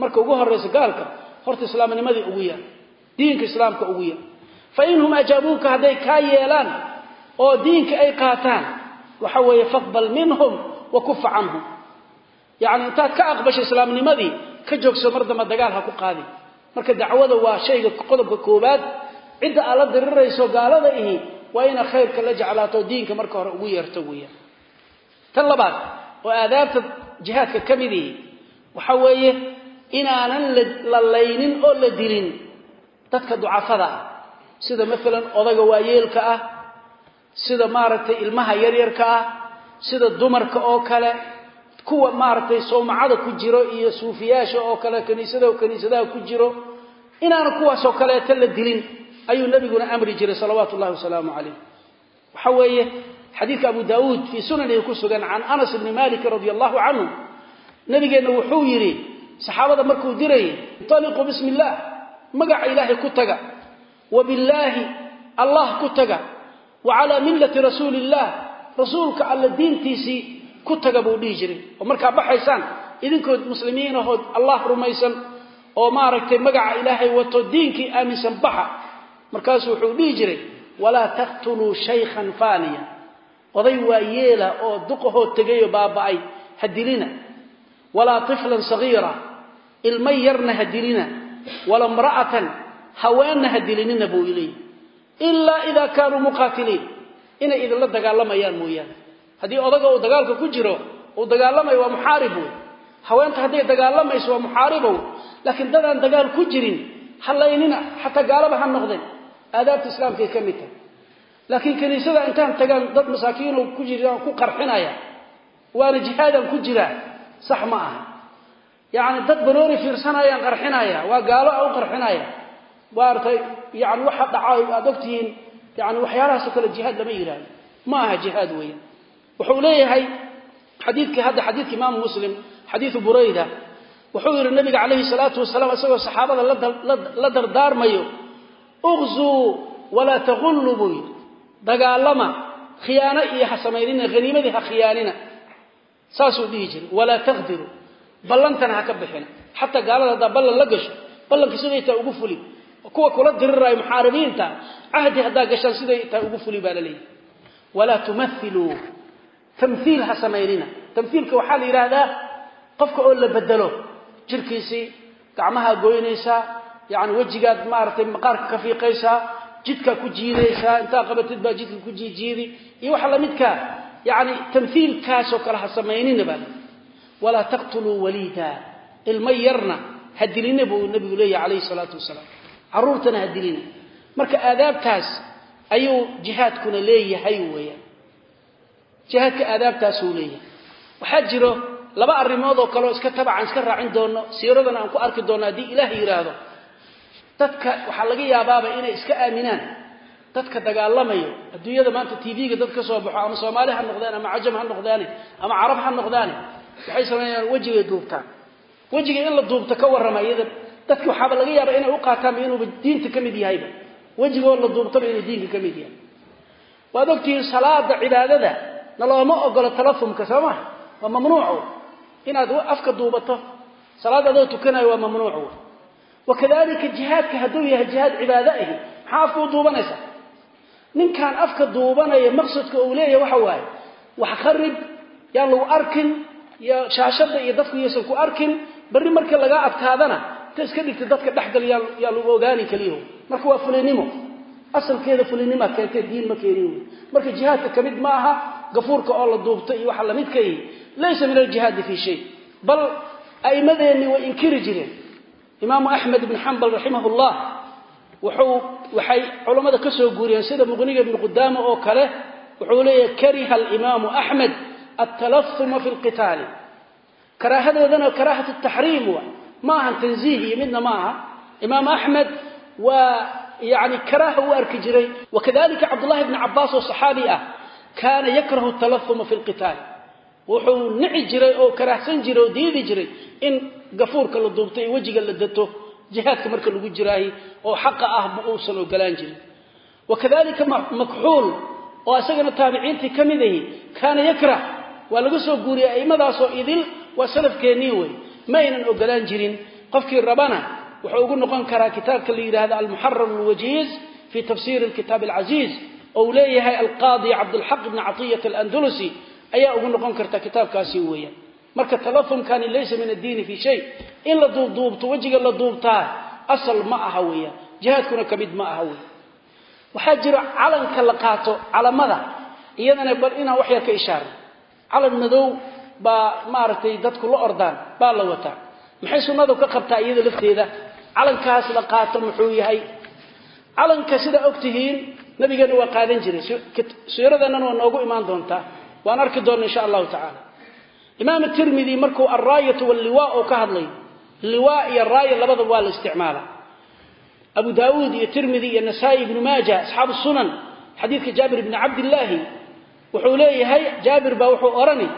Marka ugu horraysa gaalka horta islaamnimadii ugu yeer diinka islaamka ugu yeer fa inhum ajaabuuka hadday kaa yeelaan oo diinka ay qaataan waxa weeye faqbal minhum wa kufa canhum. Yacni intaad ka aqbasho islaamnimadii ka joogso mar damba dagaal ha ku qaadi. Marka dacwada waa shayga qodobka koobaad cidda aad la dirirayso gaalada ihi waa inaad khayrka la jeclaato diinka marka hore ugu yeerto weeyaan. Tan labaad oo aadaabta jihaadka ka mid ihi waxa weeye inaanan la laynin oo la dilin dadka ducafada ah. Sida maalan odaga waayeelka ah sida maaragtay ilmaha yaryarka ah sida dumarka oo kale kuwa maaragtay sawmacada ku jiro iyo suufiyaasha oo kale kaniisada kaniisadaha ku jiro inaana kuwaasoo kaleeta la dilin ayuu nabiguna amri jiray salawaatu ullahi wasalaamu calayh. Waxa weeye xadiidka abu daauud fii sunanihi ku sugan can anas bni malik radi allahu canhu nabigeenna wuxuu yidhi saxaabada markuu dirayay intaliquu bismi illaah magaca ilaahay ku taga wa billaahi allah ku taga wa calaa millati rasuuli illaah rasuulka alla diintiisii ku taga buu dhihi jiray. Oo markaa baxaysaan idinkood muslimiin ahood allah rumaysan oo maaragtay magaca ilaahay wato diinkii aaminsan baxa. Markaasuu wuxuu dhihi jiray walaa taqtuluu shaykhan faaniya. Oday waa yeela oo duqahoo tegayoo baaba'ay ha dilina walaa tiflan sagiira. Ilma yarna ha dilina wala mra'atan haweenna ha dilinina buu ileeyahy ilaa idaa kaanuu muqaatiliin. Inay idinla dagaalamayaan mooyaane haddii odaga uu dagaalka ku jiro uu dagaalamayo waa muxaarib wey haweenta hadday dagaalamayso waa muxaaribow laakiin dadaan dagaal ku jirin halaynina xataa gaalaba ha noqdeen. Aadaabta islaamkay ka mid tahay. Laakiin kiniisada intaan tagaan dad masaakiino ku jiraan ku qarxinaya waana jihaadaan ku jiraa sax ma aha. Yacni dad banooni fiirsanayaan qarxinaya waa gaalo a u qarxinaya. Maaragtay yani waxa dhacaay aad ogtihiin yani waxyaalahaasoo kale jihaad lama yidhaahdo ma aha jihaad weeyaan wuxuu leeyahay xadiidkii hadda xadiidka imaamu muslim xadiidu burayda wuxuu yidhi nabiga calayhi salaatu wasalaam isagoo saxaabada la dardaarmayo uqzuu walaa taqullu buu yidhi dagaalama khiyaano iyo ha samaynina haniimadii ha khiyaanina saasuu dhihi jiray walaa taqdiru ballantana ha ka bixina xataa gaalada haddaa ballan la gasho ballanka siday taa ugu fuli kuwa kula diriraayo muxaaribiinta cahdi haddaa gashaan siday taa ugu fuli baa la leeyahy walaa tumathiluu tamhiil ha samaynina. Tamhiilka waxaa la yidhaahdaa qofka oo la bedelo jirkiisii gacmahaa goynaysaa yani wejigaad maaragtay maqaarka ka fiiqaysaa jidkaa ku jiidaysaa intaa qabatid baa jidka ku jiijiidi iyo waxa lamidkaa yani tamhiilkaasoo kale ha samaynina baa lii walaa taqtuluu waliida ilmo yarna ha dilina buu nabigu leeyahy calayhi salaatu jihaadka aadaabtaasuu leeyahay. Waxaa jiro laba arrimood oo kaleoo iska tabacan iska raacin doono siiradana aan ku arki doonno haddii ilaah yidhaahdo dadka waxaa laga yaabaaba inay iska aaminaan. Dadka dagaalamayo adduunyada maanta tv-ga dad ka soo baxo ama soomaali ha noqdaan ama cajam ha noqdaane ama carab ha noqdaane waxay sameeyaan wejigay duubtaan wejiga in la duubto ka warrama iyada dadki waxaaba laga yaaba inay u qaataanba inuuba diinta ka mid yahayba. Wejigoo la duubtaba inuu diinka ka mid yahay. Waad ogtihiin salaada cibaadada na looma ogolo talafumka soo maha waa mamnuuc inaad afka duubato salaad adoo tukanayo waa mamnuuc wakadalika jihaadka hadduu yahay jihaad cibaado ahi maxaa afka u duubanaysaa ninkaan afka duubanaya maqsadka uu leeyahay waxa waaye wax kharib yaan lagu arkin iyo shaashada iyo dadku yaysan ku arkin berri marka lagaa adkaadana ta iska dhigta dadka dhexgal yaa lagu ogaani keliyaho marka waa fulinimo. Asalkeeda fulinimaa keentee diin ma keenin marka jihaadka ka mid ma aha gafuurka oo la duubto iyo waxa lamidka yihi laysa min aljihaadi fii shay bal a'immadeenni way inkiri jireen. Imaamu axmed ibn xambal raximahullah wuxuu waxay culammada ka soo guuriyeen sida muqniga ibnu qudaama oo kale wuxuu leeyahay kariha alimaamu axmed altalafuma fi lqitaali karaahadeedana karaahatu taxriim wa ma ahan tanziih iyo midna ma aha. Imaam axmed waa yani karaaha u arki jiray wakadalika cabdullahi bni cabaas oo saxaabi ah kaana yakrahu talafuma fi lqitaali wuxuu nici jiray oo karaahsan jiray oo diidi jiray in gafuurka la duubto iyo wejiga la dato jihaadka marka lagu jiraahi oo xaqa ah ma uusan ogolaan jirin. Wakadalika makxuul oo isagana taabiciintii ka mid ahi kaana yakrah waa laga soo guuriyay aimadaasoo idil waa salafkeennii wey ma aynan ogolaan jirin. Qofkii rabana wuxuu ugu noqon karaa kitaabka la yidhahdo almuxarar alwajiiz fi tafsiri alkitaab alcaziiz ou leeyahay alqaadi cabdulxaq ibni catiyat alandulusi ayaa ugu noqon karta kitaabkaasi weeyaan. Marka talafumkani laysa min addiini fii shay in la duubduubto wejiga la duubtaa asal ma aha weeyaan. Jihaadkuna ka mid ma aha weya waxaa jiro calanka la qaato calamada iyadana bal inaan wax ka ishaarno. Calan madow baa maaragtay dadku la ordaan baa la wataa. Maxay sunnadu ka qabtaa iyada lafteeda? Calankaas la qaato muxuu yahay? Calanka sidaa og nabigeenna waa qaadan jiray. Siiradeennana waa noogu imaan doontaa waan arki doonna insha allahu tacaala. Imaam tirmidi markuu alraayatu walliwa oo ka hadlay liwa iyo raaya labada waa la isticmaala. Abu daawuud iyo tirmidi iyo nasaa-i ibnu maaja asxaabu sunan xadiidka jaabir bni cabdillaahi wuxuu leeyahay jaabir baa wuxuu odhani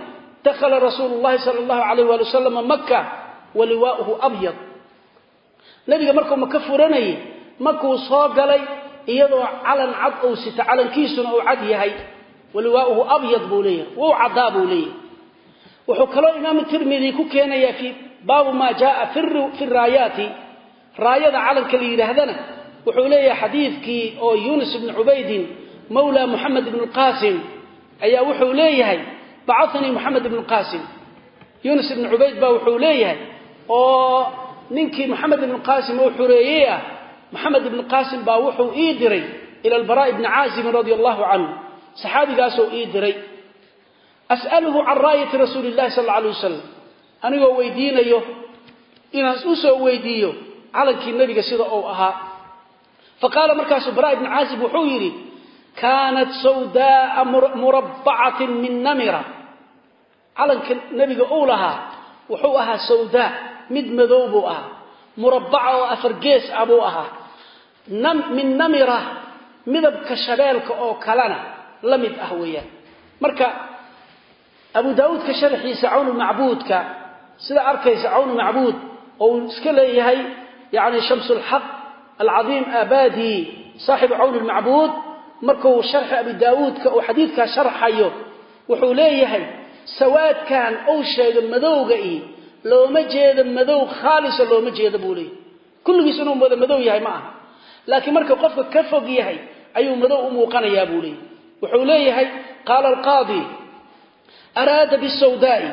dakhala rasuulu llahi sala allahu alayh waali wasalam maka wa abyad. Nabiga markuu maka furanayay markuu soo galay iyadoo calan cad ou sita calankiisuna uu cad yahay waliwaauhu abyad buu leeyahay wuu caddaa buu leeyahay. Wuxuu kaloo imaamu tirmidi ku keenayaa fii baabu maa jaaa fi raayaati. Raayada calanka la yidhaahdana wuxuu leeyahay xadiidkii oo yuunus ibni cubaydin mawla muxamed ibn lqaasim ayaa wuxuu leeyahay bacanii moxamed ibn qaasim. Yuunus ibni cubayd baa wuxuu leeyahay oo ninkii moxamed ibn qaasim oo xureeyey ah moxamed ibn qaasim baa wuxuu ii diray ila albaraa ibni caazibin radia allahu canhu saxaabigaasoo ii diray as'aluhu can raayati rasuuli illahi sal alla alay wasalam anigoo weydiinayo inaan u soo weydiiyo calankii nebiga sida uu ahaa. Fa qaala markaasuu baraa ibni caazib wuxuu yidhi kaanat sawdaaa murabbacatin min namira. Calanka nebiga uu lahaa wuxuu ahaa sawdaa mid madow min namira midabka shabeelka oo kalena la mid ah weeyaan. Marka abu daawuudka sharaxiisa cawnu macbuudka sida arkaysa cawnu macbuud oo iska leeyahay yani shamsulxaq alcadiim aabadi saaxibu cawn lmacbuud markuu sharxi abi daawuudka uu xadiidkaa sharxayo wuxuu leeyahay sawaadkan uu sheego madowga i looma jeedo madow khaalisa looma jeedo buu leeyahy kulligiis inuu wada madow yahay ma aha laakiin marka qofka ka fog yahay ayuu madow u muuqanayaa buu leeyahy wuxuu leeyahay qaala alqaadi araada bisawdaai.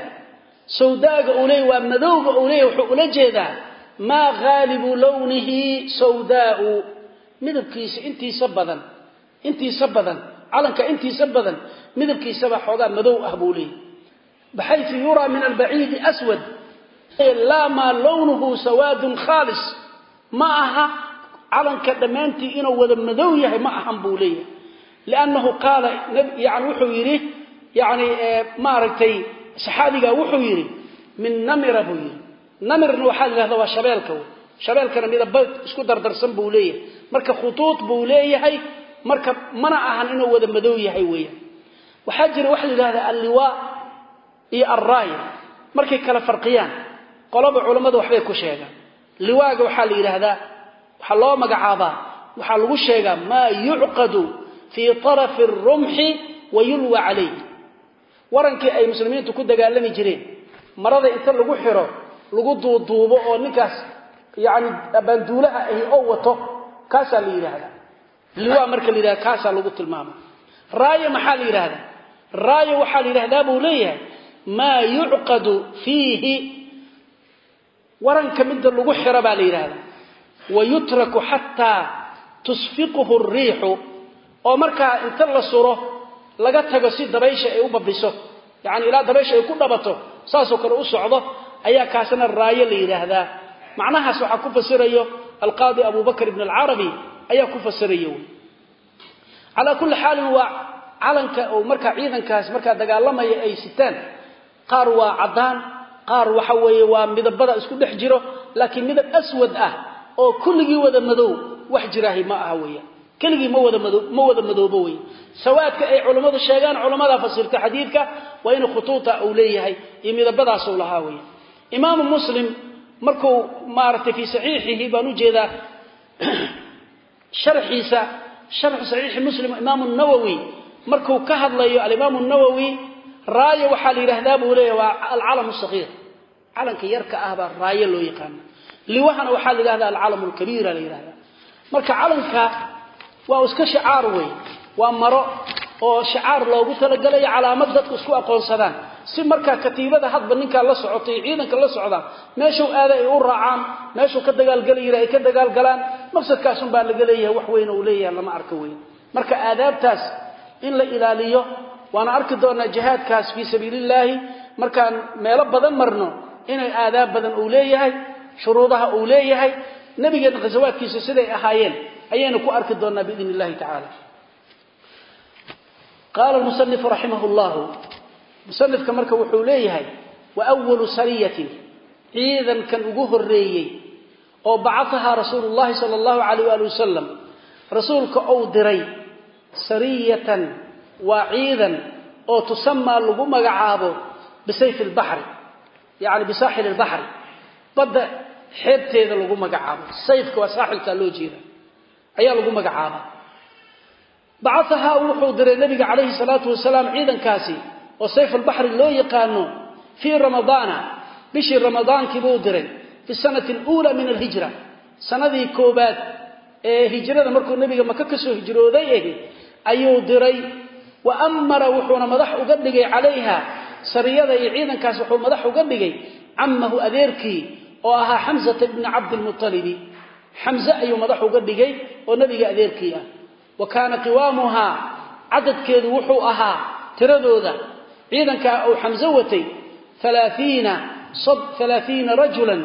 Sawdaaga uu leeyahy waa madowga uu leeyahy wuxuu ula jeedaa maa haalibu lownihi sawdaau. Midabkiisa intiisa badan intiisa badan calanka intiisa badan midabkiisaba xoogaa madow ah buu leeyahy baxaysu yuraa min albaciidi aswad. Laa maa lownuhu ma aha calanka dhammaantii inuu wada madow yahay ma ahan buu leeyahay. Liannahu qaala yani wuxuu yidhi yani maaragtay saxaabigaa wuxuu yidhi min namira buu yidhi. Namirna waxaa la yidhahda waa shabeelka wey. Shabeelkana midaba isku dardarsan buu leeyahay. Marka khutuud buu leeyahay marka mana ahan inuu wada madow yahay weeyaan waxaa jira waxa la alliwaa iyo alraaya markay kala farqiyaan qolaba culammadu waxbay ku sheegaan. Liwaaga waxaa la yidhaahdaa waxaa loo magacaabaa waxaa lagu sheegaa maa yucqadu fii tarafi rumxi wa yulwa calayh. Warankii ay muslimiintu ku dagaalami jireen marada inta lagu xiro lagu duuduubo oo ninkaas yani baanduulaha ahi oo wato kaasaa la yidhaahdaa. Liwaa marka la yidhahda kaasaa lagu tilmaama. Raayo maxaa la yidhahdaa raayo waxaa la yidhahdaa buu leeyahay maa yucqadu fiihi. Waranka midda lagu xiro baa la yidhaahdaa wa yutraku xataa tusfiquhu riixu oo markaa inta la suro laga tago si dabaysha ay u babiso yani ilaa dabaysha ay ku dhabato saasoo kale u socdo ayaa kaasna raayo la yidhaahdaa macnahaas waxaa ku fasirayo alqaadi abu ibn alcarabi ayaa ku fasiraya wy calaa kulli xaalin waa calanka oo markaa ciidankaas markaa dagaalamaya ay sitaan qaar waa caddaan qaar waxa weeye waa midabada isku dhex jiro laakiin midab aswad ah oo kulligii wada madow wax jiraahi ma aha weya keligii ma wada mado ma wada madoobo wey sawaadka ay culammadu sheegaan culammadaa fasirta xadiidka waa inuu khutuuta uu leeyahay iyo midabadaasuu lahaa weya imaamu muslim markuu maaragtay fii saxiixihi baan u jeedaa (clears throat) sharxiisa sharxu saxiixi muslim imaamu nawowi markuu ka hadlayo alimaamu nawowi raayo waxaa la yidhaahdaa buu leeyahay waa alcalam sagiir calanka yarka ah baa raayo loo yaqaana liwahana waxaa la yidhahdaa alcalam lkabiira la yidhahdaa. Marka calanka waa iska shicaar wey waa maro oo shicaar loogu talagalayo calaamad dadku isku aqoonsadaan. Si markaa katiibada hadba ninkaa la socota iyo ciidanka la socdaan meeshuu aada ay u raacaan meeshuu ka dagaalgelayira ay ka dagaalgalaan maqsadkaasun baa laga leeyahay wax weyn uu leeyahay lama arka weyn. Marka aadaabtaas in la ilaaliyo waana arki doonaa jihaadkaas fii sabiilillaahi. Markaan meelo badan marno inay aadaab badan uu leeyahay shuruudaha uu leeyahay nabigeena khasawaadkiisa siday ahaayeen ayaynu ku arki doonaa biidn illahi tacaala. Qaala musanifu raximah llahu musanifka marka wuxuu leeyahay wa walu sariyatin ciidankan ugu horeeyey oo bacaahaa rasuulu llahi sala allahu alayh ali wasalam rasuulka ou diray sariyatan waa ciidan oo tusamaa lagu magacaabo bisayfi lbaxri yani bisaaxili lbaxri badda xeebteeda lagu magacaabo. Sayfka waa saaxilkaa loo jeeda. Ayaa lagu magacaaba. Bacaahaa wuxuu diray nabiga calayhi salaatu wasalaam ciidankaasi oo sayfulbaxri loo yaqaano fii ramadaana. Bishii ramadaankii buu diray fi sanati aluula min alhijra. Sanadii koobaad ee hijrada markuu nabiga maka ka soo hijrooday ahi ayuu diray wa amara wuxuuna madax uga dhigay calayha sariyada iyo ciidankaas wuxuu madax uga dhigay camahu adeerkii oo ahaa xamsata bni cabdilmualibi xamse ayuu madax uga dhigay oo nabiga adeerkii ah. Wa kaana qiwaamuhaa cadadkeedu wuxuu ahaa tiradooda. Ciidankaa uu xamse watay alaaiina rajulan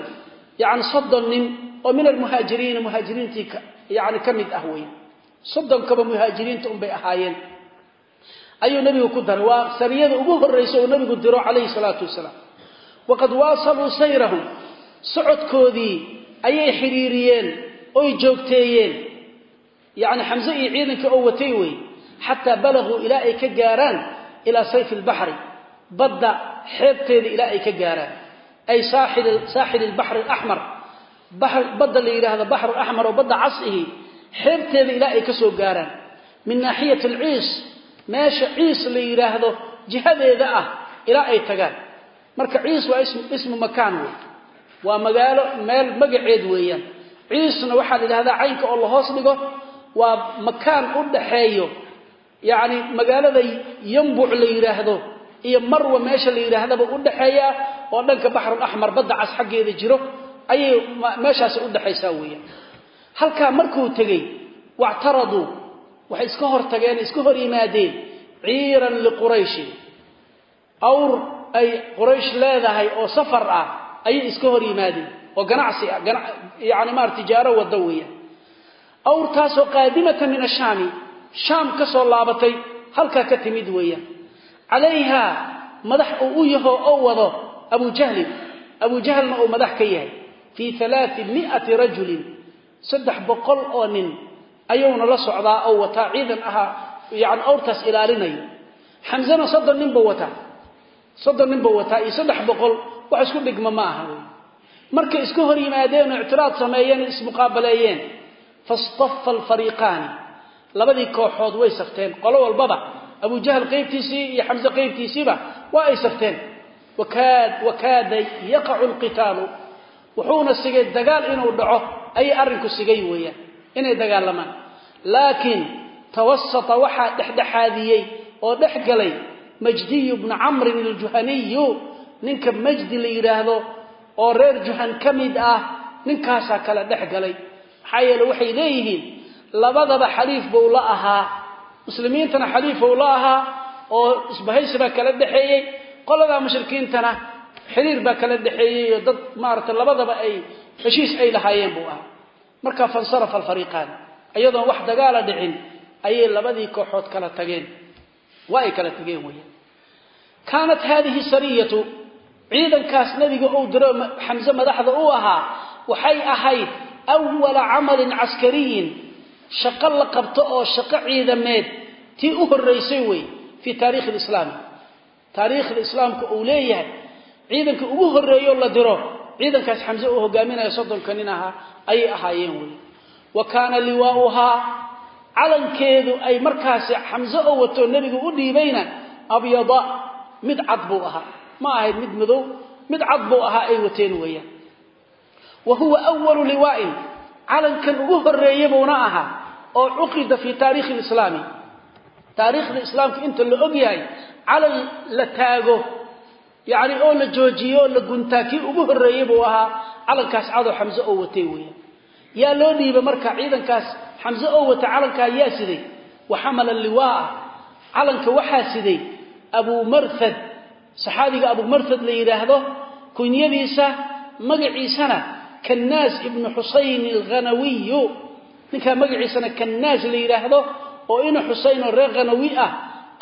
yani soddon nin oo min almuhaajiriina muhaajiriintii yani ka mid ah wey soddonkaba muhaajiriinta unbay ahaayeen. Ayuu nabigu ku daray. Waa sariyada ugu horraysa uu nabigu diro calayhi salaatu wasalaam. Waqad waasaluu sayrahum socodkoodii ayay xidhiiriyeen oy joogteeyeen. Yani xamse iyo ciidankii oo watay wey xataa balaguu ilaa ay ka gaaraan ilaa sayfi lbaxri badda xeebteeda ilaa ay ka gaaraan. Ay saaxili lbaxri alaxmar badda la yidhaahdo baxru axmar oo badda cas ihi xeebteeda ilaa ay ka soo gaaraan. Min naaxiyati alciis meesha ciis la yidhaahdo jihadeeda ah ilaa ay tagaan. Marka ciis waa ismu makaan wey waa magaalo meel magaceed weeyaan. Ciisna waxaa la yidhahdaa caynka oo la hoos dhigo waa makaan u dhaxeeyo. Yacni magaalada yambuc la yidhaahdo iyo marwa meesha la yidhaahdaba u dhaxeeyaa oo dhanka baxrul axmar badda cas xaggeeda jiro ayay meeshaasi u dhaxaysaa weeyaan. Halkaa markuu tegey wactaraduu waxay iska hor tageen iska hor yimaadeen ciiran liqurayshin awr ay quraysh leedahay oo safar ah ayay iska hor yimaadeen oo ganacsi yani maara tijaaro wadda weeyaan. Awrtaasoo qaadimatan min ashaami shaam ka soo laabatay halkaa ka timid weeyaan. Calayhaa madax uu yaho oo wado abu jahlin abu jahlna uu madax ka yahay fii alaai miati rajulin saddex boqol oo nin ayuuna la socdaa oo wataa ciidan ahaa yani awrtaas ilaalinayo. Xamzana soddon nin buu wataa soddon nin buu wataa iyo wax isku dhigma ma aha markay iska hor yimaadeen oo ictiraad sameeyeen ismuqaabaleeyeen fastafa alfariiqaani labadii kooxood way safteen. Qolo walbaba abu jahl qaybtiisii iyo xamse qaybtiisiiba waa ay safteen. Wakaada yaqacu lqitaalu wuxuuna sigay dagaal inuu dhaco ayay arrinku sigay weeyaan. Inay dagaalamaan. Laakiin tawasata waxaa dhexdhexaadiyey oo dhex galay majdiyu bnu camrin aljuhaniyu ninka majdi la yidhaahdo oo reer juhan ka mid ah ninkaasaa kala dhex galay. Maxaa yeele waxay leeyihiin labadaba xaliif buu la ahaa. Muslimiintana xaliif buu la ahaa oo isbahaysi kala dhexeeyey qoladaa mushrikiintana xiriir baa kala dhexeeyey oo dad maaragtay labadaba ay heshiis ay lahaayeen buu ahaa. Marka fansarafa alfariiqaan iyadoon wax dagaala dhicin ayay labadii kooxood kala tageen. Waa ay kala tageen weeyaan. Kaanat haadihi sariyatu ciidankaas nabiga uu diro xamse madaxda u ahaa waxay ahayd awala camalin caskariyin. Shaqo la qabto oo shaqo ciidameed tii u horraysay wey fii taarikhi lislaami taariikhda islaamka uu leeyahay ciidanka ugu horreeyo la diro ciidankaas xamse uu hogaaminayo soddonka nin ahaa ayay ahaayeen wey wa kaana liwaauhaa calankeedu ay markaasi xamse oo wato nebigu u dhiibayna abyada mid cad buu ahaa ma ahayd mid madow mid cad buu ahaa ay wateen weeyaan. Wa huwa awalu liwaa'in calankan ugu horreeye buuna ahaa oo cuqida fii taarikhi lislaami taariikhda islaamka inta la og yahay calan la taago yacni oo la joojiyo oo la guntaa kii ugu horreeye buu ahaa calankaas cadow xamse oo watay weeyaan. Yaa loo dhiibay marka ciidankaas xamse oo wata calankaa yaa siday wa xamala liwaaa calanka saxaabiga abuu marfad la yidhaahdo kunyadiisa magaciisana kannaas ibnu xusayn alghanawiyu. Ninkaa magaciisana kannaas la yidhaahdo oo ina xusayn oo reer khanawi ah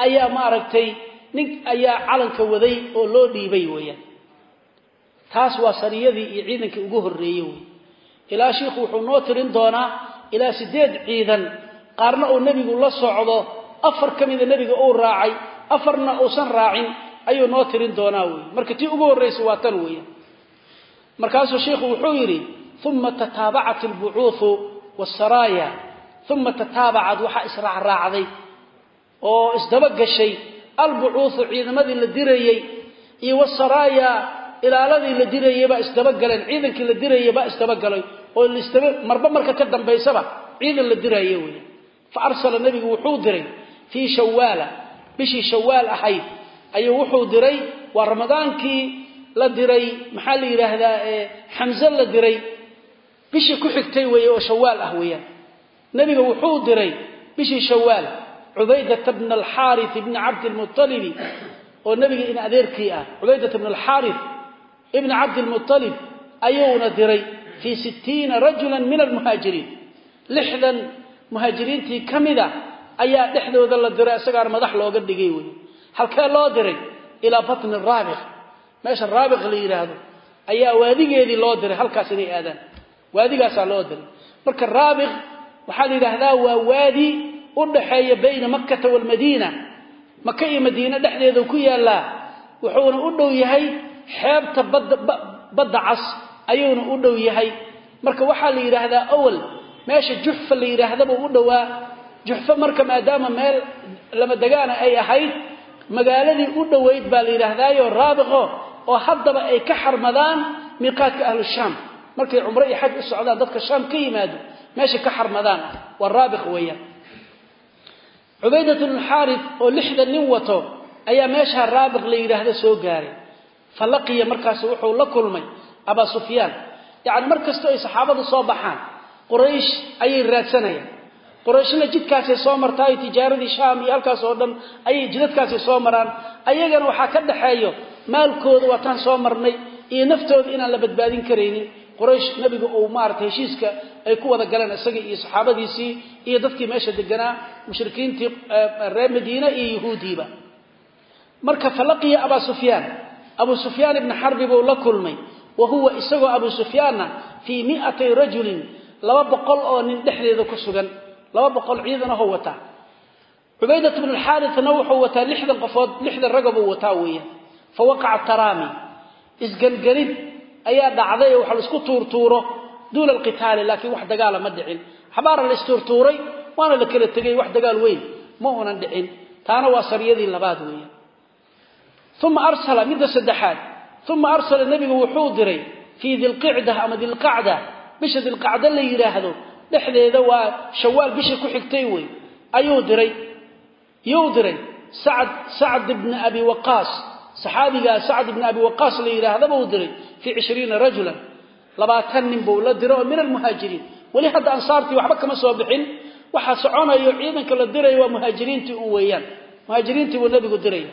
ayaa maaragtay nin ayaa calanka waday oo loo dhiibay weeyaan taas waa sariyadii iyo ciidankii ugu horreeyey wey ilaa shiikhu wuxuu noo tirin doonaa ilaa siddeed ciidan qaarna uu nebigu la socdo afar ka mida nebiga uu raacay afarna uusan raacin ayuu noo tirin doonaa wey marka tii ugu horraysay waa tan weeyaan markaasuu shiikhu wuxuu yidhi uma tataabacat albucuuhu waasaraaya uma tataabacad waxaa israacraacday oo isdaba gashay albucuuhu ciidamadii la dirayey iyo wasaraaya ilaaladii la dirayey baa isdabagaleen. Ciidankii la dirayey baa isdabagalay oo marba marka ka dambaysaba ciidan la diraaye weya fa arsala nebigu wuxuu diray fii shawaala. Bishii shawaal ahayd ayuu wuxuu diray waa ramadaankii la diray maxaa la yidhaahdaa xamse la diray. Bishii ku xigtay weeye oo shawaal ah weeyaan. Nebiga wuxuu diray bishii shawaal cubaydata bna alxaaris ibni cabdilmualibi oo nebiga in adeerkii ah cubaydata bna alxaaris ibni cabdilmualib ayuuna diray fii sittiina rajulan min almuhaajiriin. Lixdan muhaajiriintii ka mida ayaa dhexdooda la diray isagaana madax looga dhigay wey halkee loo diray ilaa batni raabiq. Meesha raabiq la yidhaahdo ayaa waadigeedii loo diray halkaas inay aadaan. Waadigaasaa loo diray. Marka raabiq waxaa la yidhaahdaa waa waadi u dhaxeeya bayna makkata waalmadiina maka iyo madiine dhexdeedu ku yaallaa wuxuuna u dhow yahay xeebta badda cas ayuuna u dhow yahay. Marka waxaa la yidhaahdaa awal meesha juxfa la yidhaahdaba u dhowaa. Juxfa marka maadaama meel lama degaana ay ahayd magaaladii u dhoweyd baa la yidhaahdaayo raabiqo oo haddaba ay ka xarmadaan miiqaadka ahlu shaam. Markay cumro iyo xaj u socdaan dadka shaam ka yimaado meesha ka xarmadaan waa raabiq weeyaan. Cubaydat bnulxaaris oo lixda nin wato ayaa meeshaa raabiq la yidhaahdo soo gaaray. Fa laqiya markaas wuxuu la kulmay abaa sufyaan. Yacni mar kastoo ay saxaabadu soo baxaan quraysh ayay raadsanayaan qurayshna jidkaasay soo martaayo tijaaradii shaam iyo halkaas oo dhan ayay jidadkaasay soo maraan. Ayagana waxaa ka dhaxeeyo maalkooda waataan soo marnay iyo naftooda inaan la badbaadin karaynin quraysh nabiga uu maarata heshiiska ay ku wada galeen isaga iyo saxaabadiisii iyo dadkii meesha deganaa mushrikiintii reer madiina iyo yahuudiiba marka falaqiya abaa sufyaan abuu sufyaan ibni xarbi buu la kulmay wa huwa isagoo abuu sufyaanna fii miatay rajulin laba boqol oo nin dhexdeeda ku sugan laba boqol ciidan ahoo wataa. Cubaydat bnu lxaarisna wuxuu wataa lixdan qofood lixdan raga buu wataa weeyaan. Fa waqaca taraami. Isgelgelid ayaa dhacday oo wax la isku tuurtuuro duuna alqitaali laakiin wax dagaala ma dhicin. Xabaara la istuurtuuray waana la kala tegay wax dagaal weyn ma uunan dhicin. Taana waa sariyadii labaad weeyaan. Uma arsala midda saddexaad. Uma arsala nebigu wuxuu diray fii dilqicda ama dilqacda bisha dilqacda la yidhaahdo dhexdeeda waa shawaal bisha ku xigtay wey. Ayuu diray. Yuu diray. Sacd ibni abi waqaas. Saxaabigaa sacd ibni abi waqaas la yidhaahdaba uu diray fii cishriina rajulan. Labaatan nin buu la diray oo min almuhaajiriin. Weli hadda ansaartii waxba kama soo bixin. Waxaa soconayo ciidanka la dirayo waa muhaajiriintii un weeyaan. Muhaajiriintii buu nebigu diraya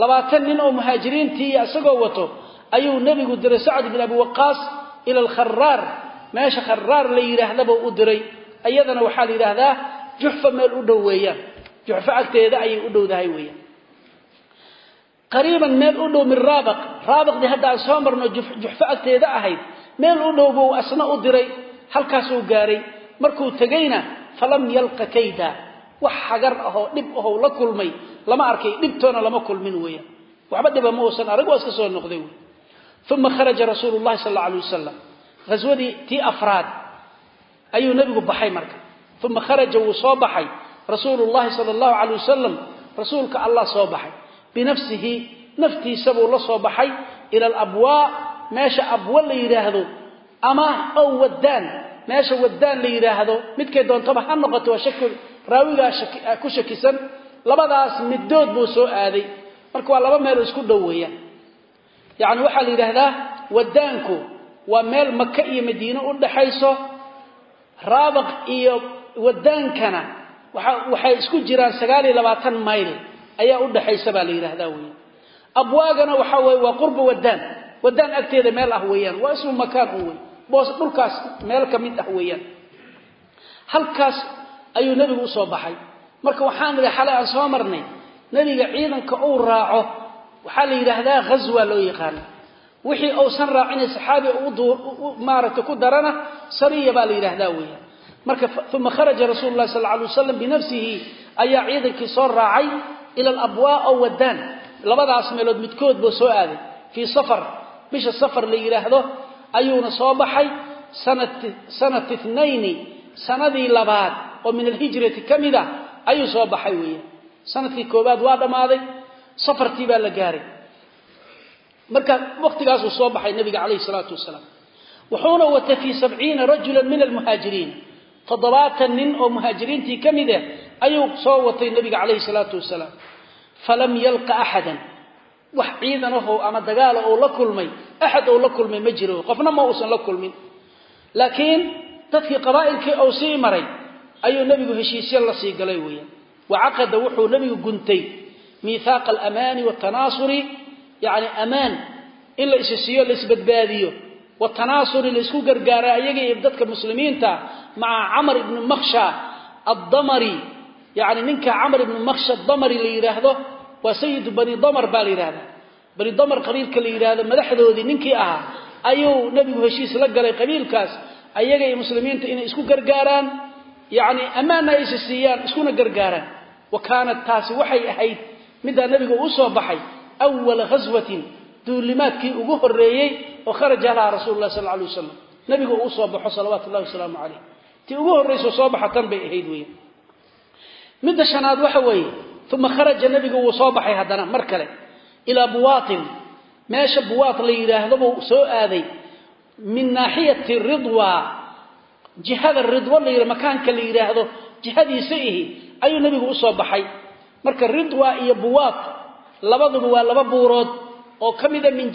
labaatan nin oo muhaajiriintii isagoo wato ayuu nebigu diray sacd ibn abi waqaas ila alkharaar meesha kharaar la yidhaahdaba u diray. Iyadana waxaa la yidhaahdaa juxfa meel u dhow weeyaan. Juxfo agteeda ayay u dhowdahay weeyaan. Qariiban meel u dhow min raabaq. Raabaqdii hadda soo marno juxfo agteeda ahayd. Meel u dhow buu asna u diray halkaasuu gaaray. Markuu tegayna falam yalqa kayda. Wax xagar ahoo dhib ahoo la kulmay. Lama arkay dhibtoona lama kulmin weeyaan. Waxba dhiba ma uusan arag waa iska soo noqday uma kharaja rasuulu llahi sal alla alay wasalam ghaswadii tii afraad ayuu nebigu baxay marka. Uma kharaja wuu soo baxay. Rasuulu llahi sala allahu calay wasalam rasuulka allah soo baxay. Binafsihi naftiisa buu la soo baxay. Ila alabwaa meesha abwa la yidhaahdo ama ow waddaan. Meesha waddaan la yidhaahdo midkay doontaba ha noqoto waa raawigaa ku shakisan. Labadaas middood buu soo aaday. Marka waa laba meeloo isku dhow weeyaan. Yacni waxaa la yidhaahdaa waddaanku waa meel maka iyo madiine u dhaxayso raabaq iyo waddaankana waxay isku jiraan sagaal iyo labaatan mayl ayaa u dhaxaysa baa la yidhaahdaa weeyaan abwaagana waxaa weye waa qurba waddaan waddaan agteeda meel ah weeyaan. Waa ismu makaan un wey boos dhulkaas meel ka mid ah weeyaan. Halkaas ayuu nebigu u soo baxay. Marka waxaan idhi xalay aan soo marnay. Nebiga ciidanka uu raaco waxaa la yidhaahdaa ghazwa loo yaqaana wixii uusan raacina saxaabi maaragtay ku darana sariya baa la yidhaahdaa weeyaan marka uma kharaja rasuulu llahi sal alay wasalam binafsihi ayaa ciidankii soo raacay ila alabwaa oo waddaan. Labadaas meelood midkood buu soo aaday. Fii safar bisha safar la yidhaahdo ayuuna soo baxay sanat itnayni sanadii labaad oo min alhijrati ka mid ah ayuu soo baxay weeyaan sannadkii koobaad waa dhammaaday safartii baa la gaaray marka wakhtigaasuu soo baxay nabiga calayhi salaatu wasalaam. Wuxuuna wata fii sabciina rajulan min almuhaajiriin. Toddobaatan nin oo muhaajiriintii ka mid ah ayuu soo watay nabiga calayhi salaatu wasalaam. Falam yalqa axadan wax ciidan ahoo ama dagaala oo la kulmay axad oo la kulmay ma jiro. Qofna ma uusan la kulmin. Laakiin dadkii qabaa'ilkii ou sii maray ayuu nebigu heshiisyo la sii galay weeyaan. Wacaqada wuxuu nebigu guntay miihaaqa alamaani watanaasuri yacni amaan in la isisiiyo la isbadbaadiyo. Watanaasuri la isku gargaara ayaga iyo dadka muslimiinta maca camar ibni makhsha addamari. Yacni ninka camar ibni makhsha adamari la yidhaahdo waa sayidu bani damar baa la yidhahdaa bani damar qabiilka la yidhaahdo madaxdoodii ninkii ahaa ayuu nebigu heshiis la galay qabiilkaas. Ayaga iyo muslimiinta inay isku gargaaraan yacni ammaanna ay isi siiyaan iskuna gargaaraan. Wa kaanat taasi waxay ahayd middaa nebiga uu soo baxay awala ghaswatin duulimaadkii ugu horreeyey oo kharaja lahaa rasuulu lah sal alay wasalam nebigu uu soo baxo salawaatu wasalaamu calayh. Tii ugu horrayso soo baxa tan bay ahayd weya midda shanaad waxa weeye uma kharaja nebigu wuu soo baxay haddana mar kale ilaa buwaatin. Meesha buwaat la yidhaahdo buu soo aaday min naaxiyati ridwa. Jihada ridwa la makaanka la yidhaahdo jihadiisa ihi ayuu nebigu u soo baxay. Marka ridwa iyo buwaat labaduba waa laba buurood oo ka mida min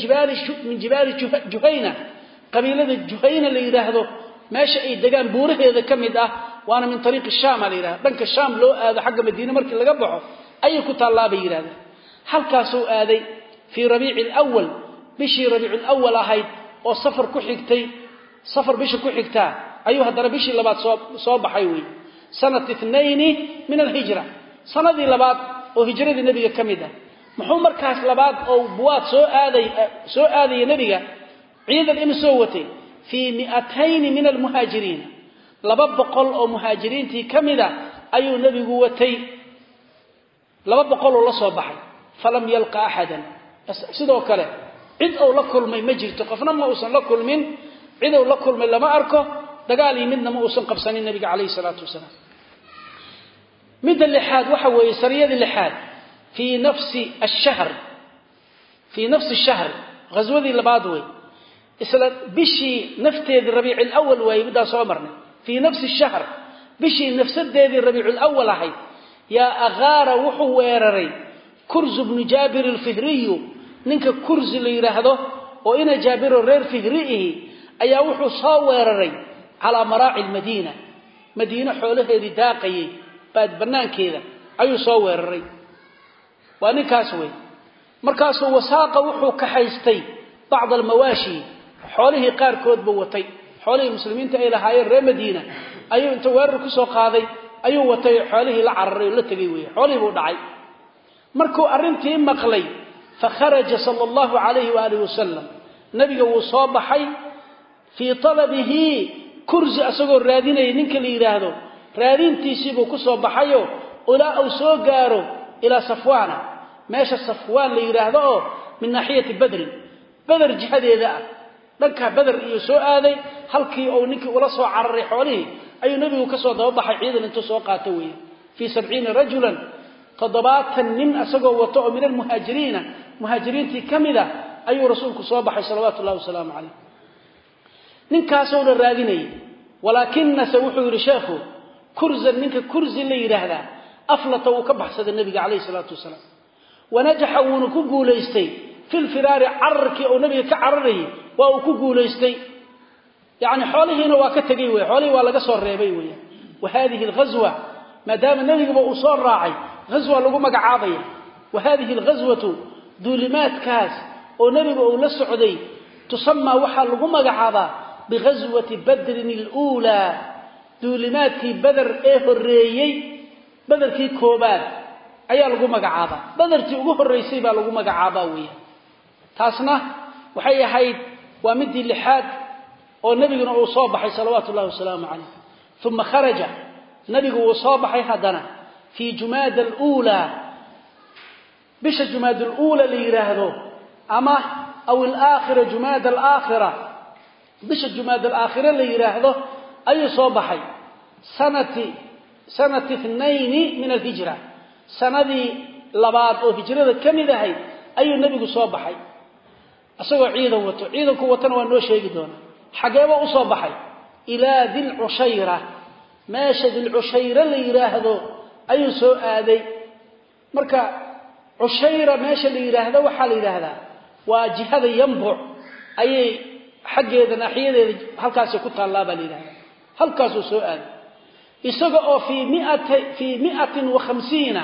jibaali juhayna. Qabiilada juhayna la yidhaahdo meesha ay degaan buuraheeda ka mid ah waana min ariiqi shaama la yidhahda dhanka shaam loo aado xagga madiine markii laga baxo ayay ku taallaa bay yidhahdeen halkaasuu aaday fii rabiici alwal bishii rabiicu lwal ahayd oo safar ku xigtay safar bisha ku xigtaa. Ayuu haddana bishii labaad soo baxay wey sanat itnayni min alhijra. Sanadii labaad oo hijradii nebiga ka mid ah muxuu markaas labaad oo buwaad soo aaday soo aadaya nebiga? Ciidan inu soo watay. Fii miatayni min almuhaajiriina laba boqol oo muhaajiriintii ka mida ayuu nebigu watay. Laba boqoloo la soo baxay. Falam yalqa axadan sidoo kale cid ou la kulmay ma jirto. Qofna ma uusan la kulmin. Cid ou la kulmay lama arko. Dagaal iyo midna ma uusan qabsanin nebiga calayhi salaatu wasalaam. Midda lixaad waxa weeye sariyadii lixaad fii nafsi shahr ghaswadii labaad wey isla bishii nafteedii rabiici lwal waayey middaa soo marnay. Fii nafsi shahr bishii nafsadeedii rabiiculwal ahayd. Yaa akhaara wuxuu weeraray kurzu bnu jaabir alfihriyu. Ninka kursi la yidhaahdo oo ina jaabiro reer fihri ihi ayaa wuxuu soo weeraray calaa maraaci lmadiina madiine xoolaheedii daaqayay baad bannaankeeda ayuu soo weeraray waa ninkaas wey markaasuu wasaaqa wuxuu kaxaystay bacda almawaashi. Xoolihii qaarkoodba watay. Xoolihii muslimiinta ay lahaayeen reer madiina. Ayuu inta weerar ku soo qaaday ayuu watay xoolihii la cararay oo la tegay wey xoolihii buu dhacay. Markuu arrintii maqlay fakharaja sala allahu calayhi waaalih wasalam nebiga wuu soo baxay fii talabihi kursi asagoo raadinaya ninka la yidhaahdo raadintiisiibuu ku soo baxayo ilaa uu soo gaaro ilaa safwaana meesha safwaan la yidhaahdo oo min naaxiyati badrin bader jihadeeda ah. Dhankaa bader iyo soo aaday halkii uu ninkii ula soo cararay xoolihii ayuu nebigu ka soo dababaxay ciidan intuu soo qaato weeye. Fii sabciina rajulan toddobaatan nin asagoo wato oo min almuhaajiriina muhaajiriintii ka mid a ayuu rasuulku soo baxay salawaatu ullahi wasalaamu calayh. Ninkaasoo la raadinayay walaakinase wuxuu yidhi sheekhu kurzan ninka kursi la yidhaahdaa aflata wuu ka baxsaday nebiga calayhi salaatu wasalaam wanajaxa wuuna ku guulaystay filfiraari cararkii oo nebiga ka cararayay waa uu ku guulaystay yacni xoolihiina waa ka tegay wey xoolihii waa laga soo reebay weya wa hadihi alghaswa maadaama nebiguba uu soo raacay ghaswa lagu magacaabaya wa hadihi alghaswatu duulimaadkaas oo nebiga uu la socday tusamaa waxaa lagu magacaabaa bighaswati badrin aluulaa duulimaadkii bader ee horreeyey baderkii koobaad ayaa lagu magacaabaa. Badertii ugu horraysay baa lagu magacaabaa weya taasna waxay ahayd waa midii lixaad oo nebiguna uu soo baxay salawaatu ullahi wasalaamu calayh uma kharaja. Nebigu wuu soo baxay haddana fii jumaada aluulaa bisha jumaada aluula la yidhaahdo ama aw alaakhira jumaada alaakhira bisha jumaada alaakhira la yidhaahdo ayuu soo baxay. Sanati sanati itnayni min alhijra sanadii labaad oo hijrada ka mid ahayd ayuu nebigu soo baxay. Isagoo ciidan wato ciidanku watana waa noo sheegi doonaa. Xageeba u soo baxay ilaa dilcushayra meesha dilcushayra la yidhaahdo ayuu soo aaday. Marka cushayra meesha la yidhaahdo waxaa la yidhaahdaa waa jihada yambuc. Ayay xaggeeda naaxiyadeeda halkaasi ku taallaa baa la yidhahdaa halkaasuu soo aaday isaga oo fii miatin wa khamsiina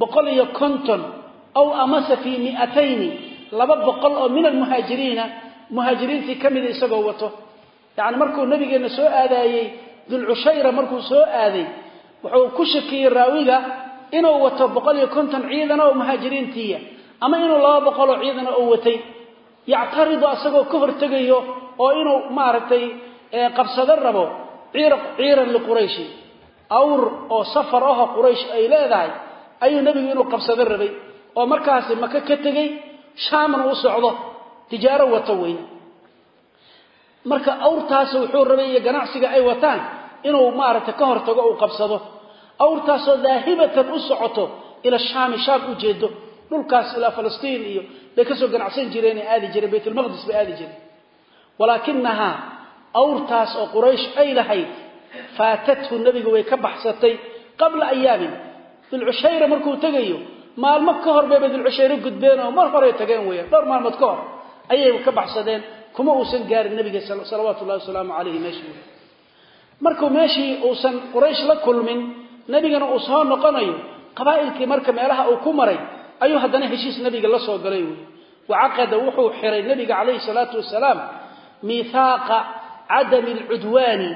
boqol iyo konton aw amase fii miatayni laba boqol oo min almuhaajiriina muhaajiriintii ka mida isagoo wato. Yacni markuu nabigeenna soo aadaayey dulcushayra markuu soo aaday wuxuu ku shakiyey raawiga inuu wato boqol iyo konton ciidana oo muhaajiriintiiya ama inuu laba boqoloo ciidana oo watay. Yactaridu asagoo ka hortegayo oo inuu maaragtay qabsado rabo ciiran liqurayshi awr oo safar ahoo quraysh ay leedahay ayuu nebigu inuu qabsado rabay. Oo markaasi maka ka tegey shaamna u socdo tijaaro wato weyn. Marka awrtaas wuxuu rabay iyo ganacsiga ay wataan inuu maaragtay ka hortago uu qabsado. Awrtaasoo daahibatan u socoto ila shaami shaam u jeedo. Dhulkaas ilaa falastiin iyo bay ka soo ganacsan jireen ee aadi jireen baytulmaqdis bay aadi jireen. Walaakinahaa awrtaas oo quraysh ay lahayd faatathu nebigu way ka baxsatay qabla ayaamin. Dilcushayra markuu tegayo maalmo ka hor bayba dilcushayre gudbeen oo mar horay tageen weeyaan dhowr maalmood ka hor ayay ka baxsadeen kuma uusan gaarin nabiga salawaatu ullahi wasalaamu calayhi meeshii markuu meeshii uusan quraysh la kulmin nebigana uu soo noqonayo qabaa'ilkii marka meelaha uu ku maray ayuu haddana heshiis nebiga la soo galay wey wacaqada wuxuu xiray nebiga calayhi salaatu wasalaam miihaaqa cadami alcudwaani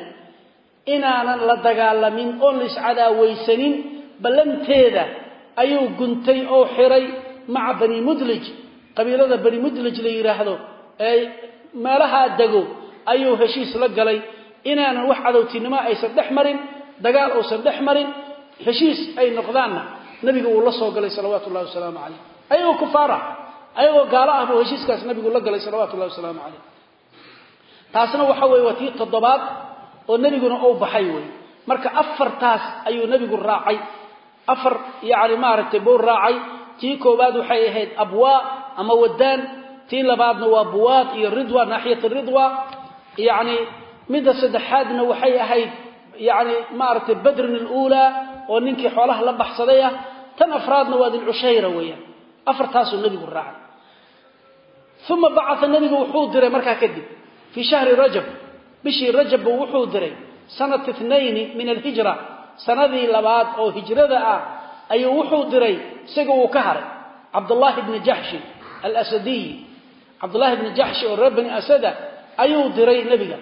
inaanan la dagaalamin oon la iscadaawaysanin ballanteeda ayuu guntay oo xiray maca bani mudlij. Qabiilada bani mudlij la yidhaahdo ee meelahaa dego ayuu heshiis la galay inaanan wax cadowtinimo aysan dhex marin dagaal uusan dhex marin heshiis ay noqdaanna nabigu uu la soo galay salawaatu ullahi wasalaamu calayh. Ayagoo kufaara ayagoo gaalo ah buu heshiiskaas nabigu la galay salawatu ullahi wasalaamu calayh taasna waxa weeye waa tii toddobaad oo nebiguna uu baxay wey marka afartaas ayuu nebigu raacay. Afar yacni maaragtay buu raacay. Tii koowaad waxay ahayd abwaa ama wadaan tii labaadna waa buwaad iyo ridwa naaxiyat ridwa. Yacni midda saddexaadna waxay ahayd yacni maaragtay badrin aluulaa oo ninkii xoolaha la baxsaday ah. Tan afraadna waa dilcushayra weeyaan. Afartaasuu nebigu raacay. Uma bacaa nebigu wuxuu diray markaa kadib fii shahri rajab bishii rajab buu wuxuu diray sanata itnayni min alhijra sanadii labaad oo hijrada ah ayuu wuxuu diray isaga uu ka haray cabdullaahi bni jaxshi alasadiy cabdullaahi bni jaxshi oo reer bani asada ayuu diray nebiga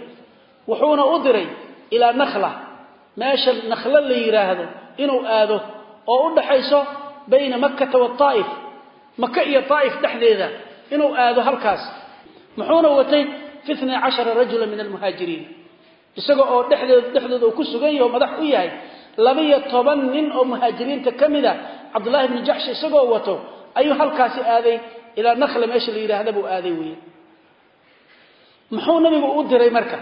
wuxuuna u diray ilaa nakhla meesha nakhlo la yidhaahdo inuu aado oo u dhaxayso bayna makkata waaa'if maka iyo taa'if dhexdeeda inuu aado halkaas muxuuna watay fi itnay cashara rajula min almuhaajiriin. Isaga oo dhexdeed dhexdooda uu ku sugan yaho madax u yahay labiyo toban nin oo muhaajiriinta ka mid a cabdullaahi bni jaxshi isagoo wato ayuu halkaasi aaday ilaa nakhla meesha la yidhaahda buu aaday weeye. Muxuu nabigu u diray marka?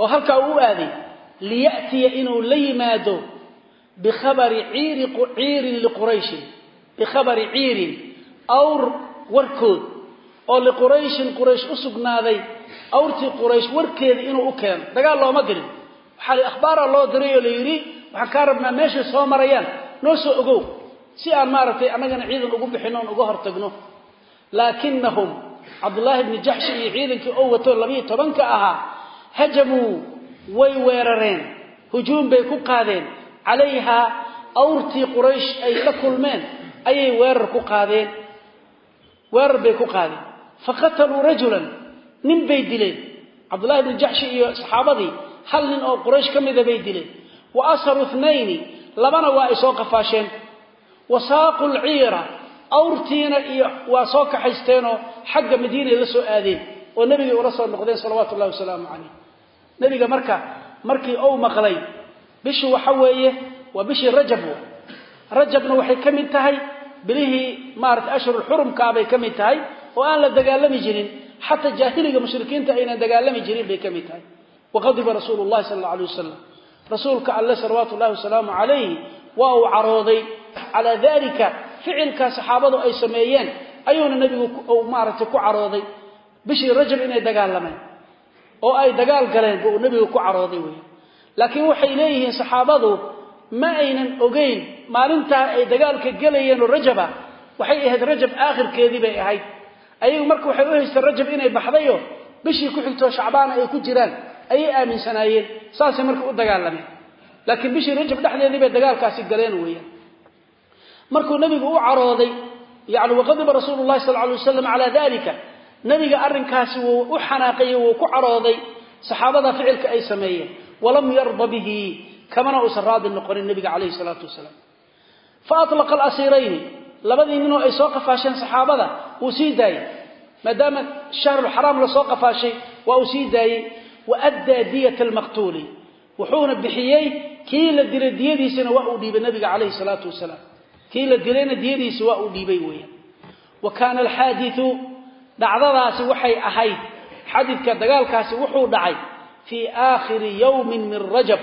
Oo halkaa uu aaday liya'tiya inuu la yimaado bikhabari ciirin liqurayshin bikhabari ciirin awr warkood oo liqurayshin quraysh u sugnaaday awrtii quraysh warkeeda inuu u keeno. Dagaal looma dirin waxaa akhbaara loo diray oo la yidhi waxaan kaa rabnaa meeshay soo marayaan. Noo soo ogow. Si aan maaragtay annagana ciidan ugu bixinno oon uga hortagno. Laakinahum cabdullaahi bni jaxshi iyo ciidankii oo wato labiyo tobanka ahaa hajamuu way weerareen. Hujuum bay ku qaadeen. Calayhaa awrtii quraysh ay la kulmeen ayay weerar ku qaadeen. Weerar bay ku qaadeen. Faqataluu rajulan nin bay dileen. Cabdullahi bni jaxshi iyo saxaabadii hal nin oo quraysh ka mida bay dileen. Wa asaruu itnayni labana waa ay soo qafaasheen wa saaqu lciira awrtiina iyo waa soo kaxaysteenoo xagga madiinay la soo aadeen oo nebigay ula soo noqdeen salawaatu ullahi wasalaamu calayh. Nebiga marka markii uu maqlay bishu waxa weeye waa bishii rajab rajabna waxay ka mid tahay bilihii maarata ashhurulxurumkaa bay ka mid tahay oo aan la dagaalami jirin xataa jaahiliga mushrikiinta aynan dagaalami jirin bay ka mid tahay. Waqadiba rasuulu llahi sala alla alay wasalam rasuulka alle salawaatu ullahi wasalaamu calayhi waa uu carooday calaa dalika ficilkaa saxaabadu ay sameeyeen ayuuna nebigu maaragtay ku carooday. Bishii rajab inay dagaalameen. Oo ay dagaal galeen buu nebigu ku carooday wey laakiin waxay leeyihiin saxaabadu ma aynan ogeyn maalintaa ay dagaalka gelayeenoo rajaba waxay ahayd ahayd ayagu marka waxay u haysteen rajab inay baxdayo bishii ku xigtoo shacbaana ay ku jiraan ayay aaminsanaayeen saasay marka u dagaalameen. Laakiin bishii rajab dhexdeedii bay dagaalkaasi galeen weeyaan. Markuu nebigu u carooday yani waqadiba rasuulu llahi sal alay wasalam dalika nebiga arrinkaasi wuu u xanaaqayo wuu ku carooday saxaabada ficilka ay sameeyeen. Walam yarda bihi kamana uusan raadi noqonin nebiga calayhi salaatu wasalaam fa alaqa alasiirayni labadii ninoo ay soo qafaasheen saxaabada wuu sii daayey. Maadaama shahrulxaraam la soo qafaashay waa uu sii daayey. Wa addaa diyata almaqtuuli wuxuuna bixiyey kii la dilay diyadiisana waa uu dhiibay nabiga calayhi salaatu wasalaam. Kii la dilayna diyadiisa waa uu dhiibay weeyaan. Wa kaana alxaadiu dhacdadaasi waxay ahayd xadidka dagaalkaasi wuxuu dhacay fii aakhiri yowmin min rajab.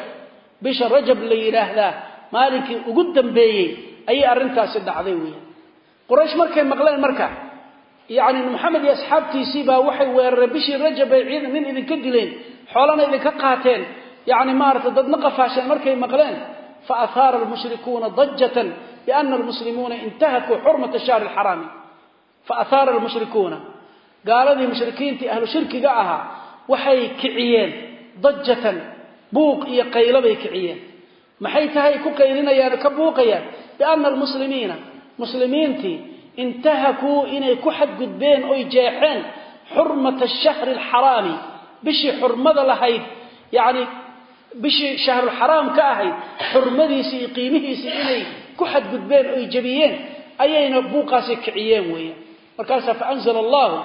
Bisha rajab la yidhaahdaa maalinkii ugu dambeeyey ayay arrintaasi dhacday weeyaan. Quraysh markay maqleen marka yacni maxamed iyo asxaabtiisii baa waxay weerareen bishii rajab bay ciidan nin idinka dileen xoolana idinka qaateen. Yacni maaragtay dadna qafaasheen markay maqleen fa ahaara almushrikuuna dajatan biana almuslimuuna intahakuu xurmata shahri alxaraami fa ahaara almushrikuuna gaaladii mushrikiintii ahlu shirkiga ahaa waxay kiciyeen dajatan buuq iyo qaylo bay kiciyeen. Maxay tahay ku qaylinayaan ka buuqayaan biana almuslimiina muslimiintii intahakuu inay ku xadgudbeen oy jeexeen xurmata shahri alxaraami bishii xurmada lahayd yacni bishii shahrulxaraam ka ahayd xurmadiisii iyo qiimihiisii inay ku xadgudbeen oy jebiyeen ayayna buuqaasi kiciyeen weeyaan markaasaa faanzala allahu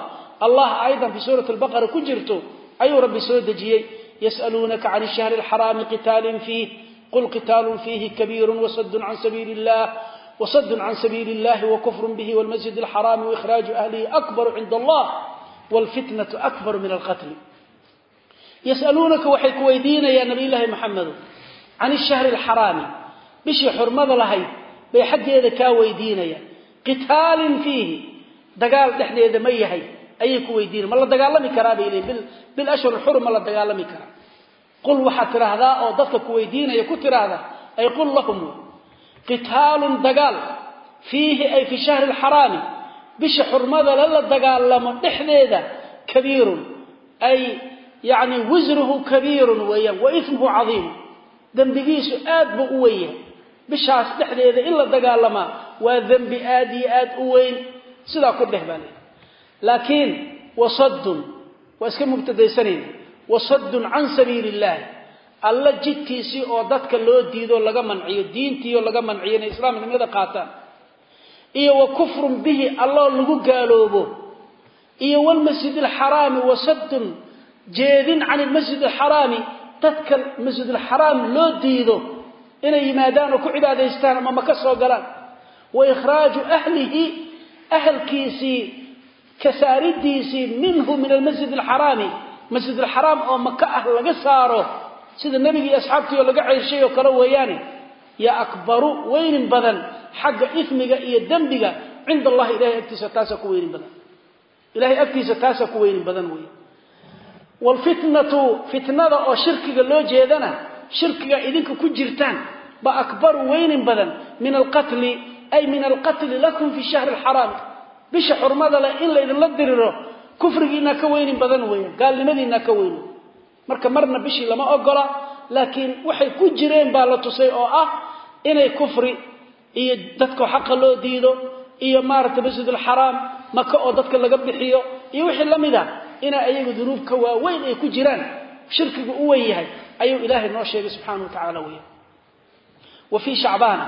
allah aayadan fii suurati albaqara ku jirto ayuu rabbi soo dejiyey yas'aluunaka can shahri alxaraami qitaalin fiih qul qitaalun fiihi kabiirun wasadun can sabiili illah وصد عن سبيل الله وكفر به والمسجد الحرام وإخراج أهله أكبر عند الله والفتنة أكبر من القتل يسألونك وحيك ويدين يا نبي الله محمد عن الشهر الحرام بشي حرمض لهي بيحق إذا كا ويدين يا قتال فيه دقال نحن إذا ميهي أيك ويدين ما الله دقال لم يكرابي إليه qul waxaad tidhaahdaa oo dadka ku weydiinaya ku tidhaahda ay qul lakum qitaalun dagaal fiihi ay fi shahri alxaraami bisha xurmada lala dagaalamo dhexdeeda kabiirun ay yani wisruhu kabiirun weeyaan wa ismuhu cadiimu dembigiisu aad buu u weyn yahay bishaas dhexdeeda in la waa dembi aad iyo aad u weyn sidaa ku dheh laakiin wasadun waa iska mubtadaysanayna wasadun can sabiili illaahi alla jidkiisii oo dadka loo diidoo laga manciyo diintiioo laga manciyo inay islaamnimada qaataan. Iyo wa kufrun bihi alloo lagu gaaloobo. Iyo walmasjid alxaraami wasadun jeedin can ilmasjid alxaraami dadka masjid masjidulxaraam loo diido inay yimaadaan oo ku cibaadaystaan ama maka soo galaan. Wa ikhraaju ahlihi ahalkiisii kasaaridiisii minhu min almasjid alxaraami masjid alxaraam oo maka ah laga saaro sida nabiga iyo asxaabtii oo laga ceyshay oo kale weeyaane ya akbaru weynin badan xagga ismiga iyo dembiga cinda allahi ilahay agtiisa taasaa ku weynin badan. Ilahay agtiisa taasaa ku weynin badan weeye. Waalfitnatu fitnada oo shirkiga loo jeedana shirkiga idinka ku jirtaan ba akbaru weynin badan min alqatli ay min alqatli lakum fi shahri alxaraam bisha xurmada leh in laydinla diriro kufrigiina ka weynin badan weeye gaalnimadiina ka weynin. Marka marna bishii lama ogola laakiin waxay ku jireen baa la tusay oo ah inay kufri iyo dadka xaqa loo diido iyo maaragtay masjid maka oo dadka laga bixiyo iyo wixii la mid a inay ayagu dunuub ka waaweyn ay ku jiraan. Shirkigu u wen yahay ayuu ilaahay noo sheegay subxaana wa tacaala weya wa fii shacbaana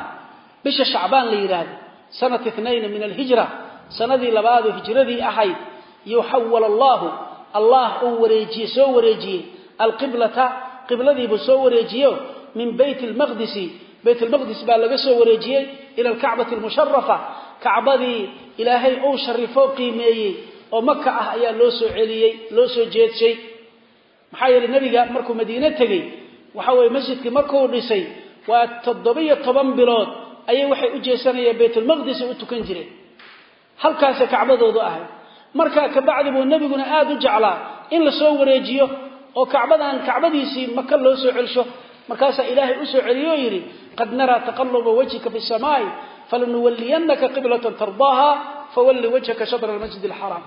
bisha shacbaan la yidhaahdo sanata itnayna min alhijra sanadii labaadoo hijradii ahayd yuxawal allahu. Allah uu wareejiyey soo wareejiyey alqiblata qibladiibuu soo wareejiyo min bayt lmaqdisi bayt lmaqdis baa laga soo wareejiyey ila alkacbati almusharafa kacbadii ilaahay uu sharifo qiimeeyey oo maka ah ayaa loo soo celiyey loo soo jeedshay maxaa yeelay nebiga markuu madiine tegey waxa weye masjidkii markuu dhisay waa toddobiyo toban bilood ayay waxay u jeesanayeen baytulmaqdisi u tukan jireen. Halkaasay kacbadoodu ahayd markaa kabacdi buu nebiguna aada u jeclaa in la soo wareejiyo oo kacbadan kacbadiisii maka loo soo celsho. Markaasaa ilaahay u soo celiyo oo yidhi qad naraa taqaluba wajhika fi samaa'i falanuwalliyannaka qiblatan tardaaha fawalli wajhaka shadra almasjid alxaraam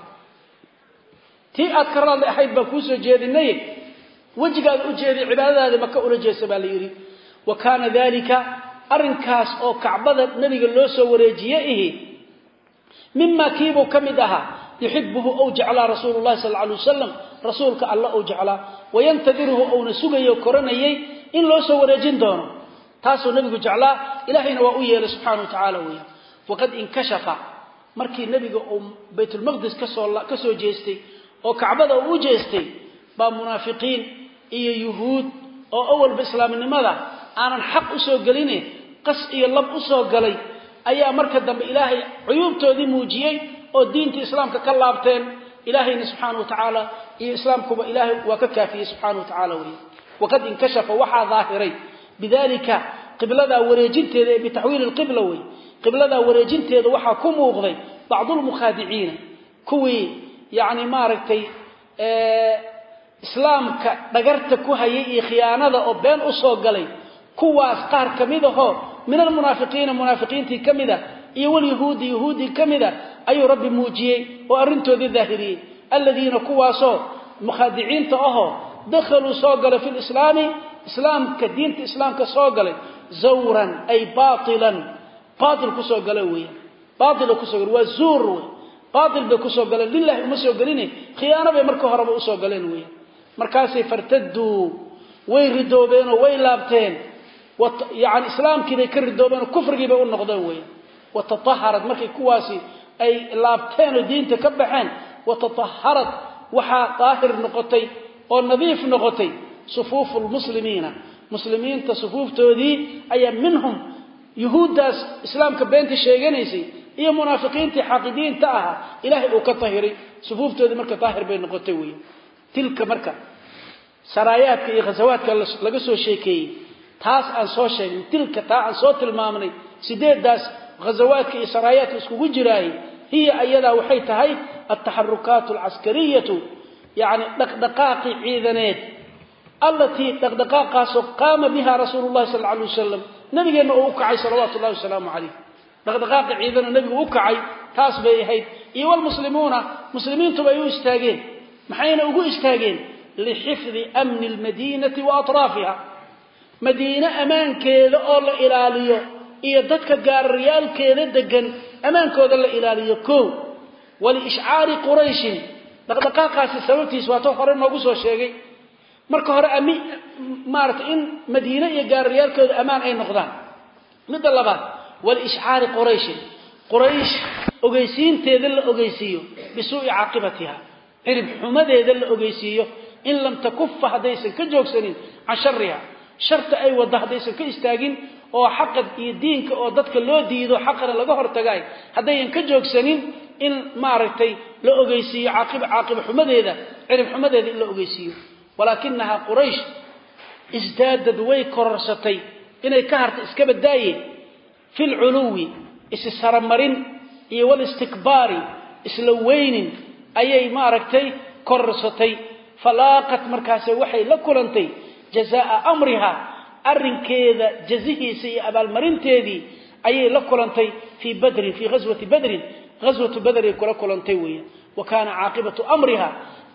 tii aad ka raadli ahayd baan kuu soo jeedinay wejigaada u jeeday cibaadadaada maka ula jeesa baa la yidhi. Wa kaana dalika arrinkaas oo kacbada nebiga loo soo wareejiye ihi mima kiibuu ka mid ahaa yuxibuhu ou jeclaa rasuulu llahi sal alay wasalam rasuulka alla ou jeclaa. Wayantadiruhu ouna sugayo koranayay in loo soo wareejin doono. Taasuu nebigu jeclaa ilaahayna waa u yeelay subxaana wa tacaala weeyaan. Waqad inkashafa markii nebiga uu baytulmaqdis ka soo ka soo jeestay oo kacbada uu u jeestay baa munaafiqiin iyo yuhuud oo awalba islaamnimada aanan xaq u soo geline qas iyo lab u soo galay ayaa marka dambe ilaahay cuyuubtoodii muujiyey oo diintii islaamka ka laabteen ilaahayna subxaana wa tacaala iyo islaamkuba ilaahay waa ka kaafiyey subxaana wa tacaala wey waqad inkashafa waxaa daahiray bidalika qibladaa wareejinteeda ee bitaxwiili lqibla wey qibladaa wareejinteeda waxaa ku muuqday bacdulmukhaadiciina kuwii yani maaragtay islaamka dhagarta ku hayay iyo khiyaanada oo been u soo galay kuwaas qaar ka mid ahoo min almunaafiqiina munaafiqiintii ka mid a iyo walyahuudi yahuudii ka mid a ayuu rabbi muujiyey oo arrintoodii daahiriyey. Aladiina kuwaasoo mukhaadiciinta ahoo dakhaluu soo galay fi lislaami islaamka diinta islaamka soo galay zawran ay baailan baail ku soo gala weeyaan baaila ku soo gale waa zuur wey baail bay ku soo galeen lilahi uma soo geline khiyaano bay marka horeba u soo galeen weeyaan markaasay fartaduu way ridoobeenoo way laabteen. Yani islaamkiibay ka ridoobeenoo kufrigiibay u noqdeen weeyaan wataaharad markay kuwaasi ay laabteen oo diinta ka baxeen wataaharad waxaa daahir noqotay oo nadiif noqotay sufuufu lmuslimiina muslimiinta sufuuftoodii ayaa minhum yuhuuddaas islaamka beenta sheeganaysay iyo munaafiqiintii xaaqidiinta ahaa ilaahay uu ka tahiray. Sufuuftoodii marka daahir bay noqotay weya tilka marka saraayaadka iyo khasawaadka laga soo sheekeeyey taas aan soo sheegnay tilka taa sideedaas ghazawaadka iyo saraayaadka iskugu jiraayay hiya ayadaa waxay tahay altaxarukaat alcaskariyatu yani dhaqdhaqaaqi ciidaneed allatii dhaqdhaqaaqaasoo qaama biha rasuulu llahi sal alay wasalam nabigeenna uu u kacay salawaatu llahi wasalaamu calayh. Dhaqdhaqaaqi ciidano nebigu u kacay taas bay ahayd. Iyo walmuslimuuna muslimiintuba ay u istaageen maxayna ugu istaageen? Lixifdi amni lmadiinati wa atraafiha. Madiine oo la ilaaliyo iyo dadka gaararyaalkeeda degan ammaankooda la ilaaliyo. Koo waliishcaari qurayshin. Dhaqdhaqaaqaasi sababtiis waa ta hore noogu soo sheegay. Marka hore maarata in madiine iyo gaararyaalkooda ammaan ay noqdaan. Midda labaad waliishcaari qurayshin. Quraysh ogeysiinteeda la ogeysiiyo bisuu'i caaqibatiha. Cirib xumadeeda la ogeysiiyo in lam takufa haddaysan ka joogsanin can shariha sharta ay wadda haddaysan ka istaagin oo xaqa iyo diinka oo dadka loo diido xaqana laga hortagaay haddayan ka joogsanin in maaragtay la ogeysiiyo caaqiba xumadeeda cirib xumadeeda in la ogeysiiyo. Walaakinahaa quraysh isdaadad way kororsatay inay ka harta iska badaaye fi lculuwi isi saramarin iyo walistikbaari isla weynin ayay maaragtay kororsatay. Falaaqat markaase waxay la kulantay jazaa amriha arrinkeeda jazihiisa iyo abaalmarinteedii ayay la kulantay fii badrin fii ghaswati badrin. Ghaswatu badr ay kula kulantay weeyaan wa kaana caaqibatu amriha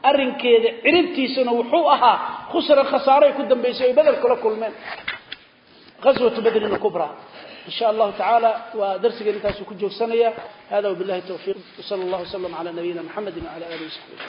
arrinkeeda ciribtiisana wuxuu ahaa khusran khasaaray ku dambaysay oy badel kula kulmeen. Ghaswatu badrin kubra in sha allahu tacaala waa darsigeen intaasuu ku joogsanaya. Hada wabillahi tawfiiq. Wsala allah wslam cala nabiyina mxamedi alihi wasaxbi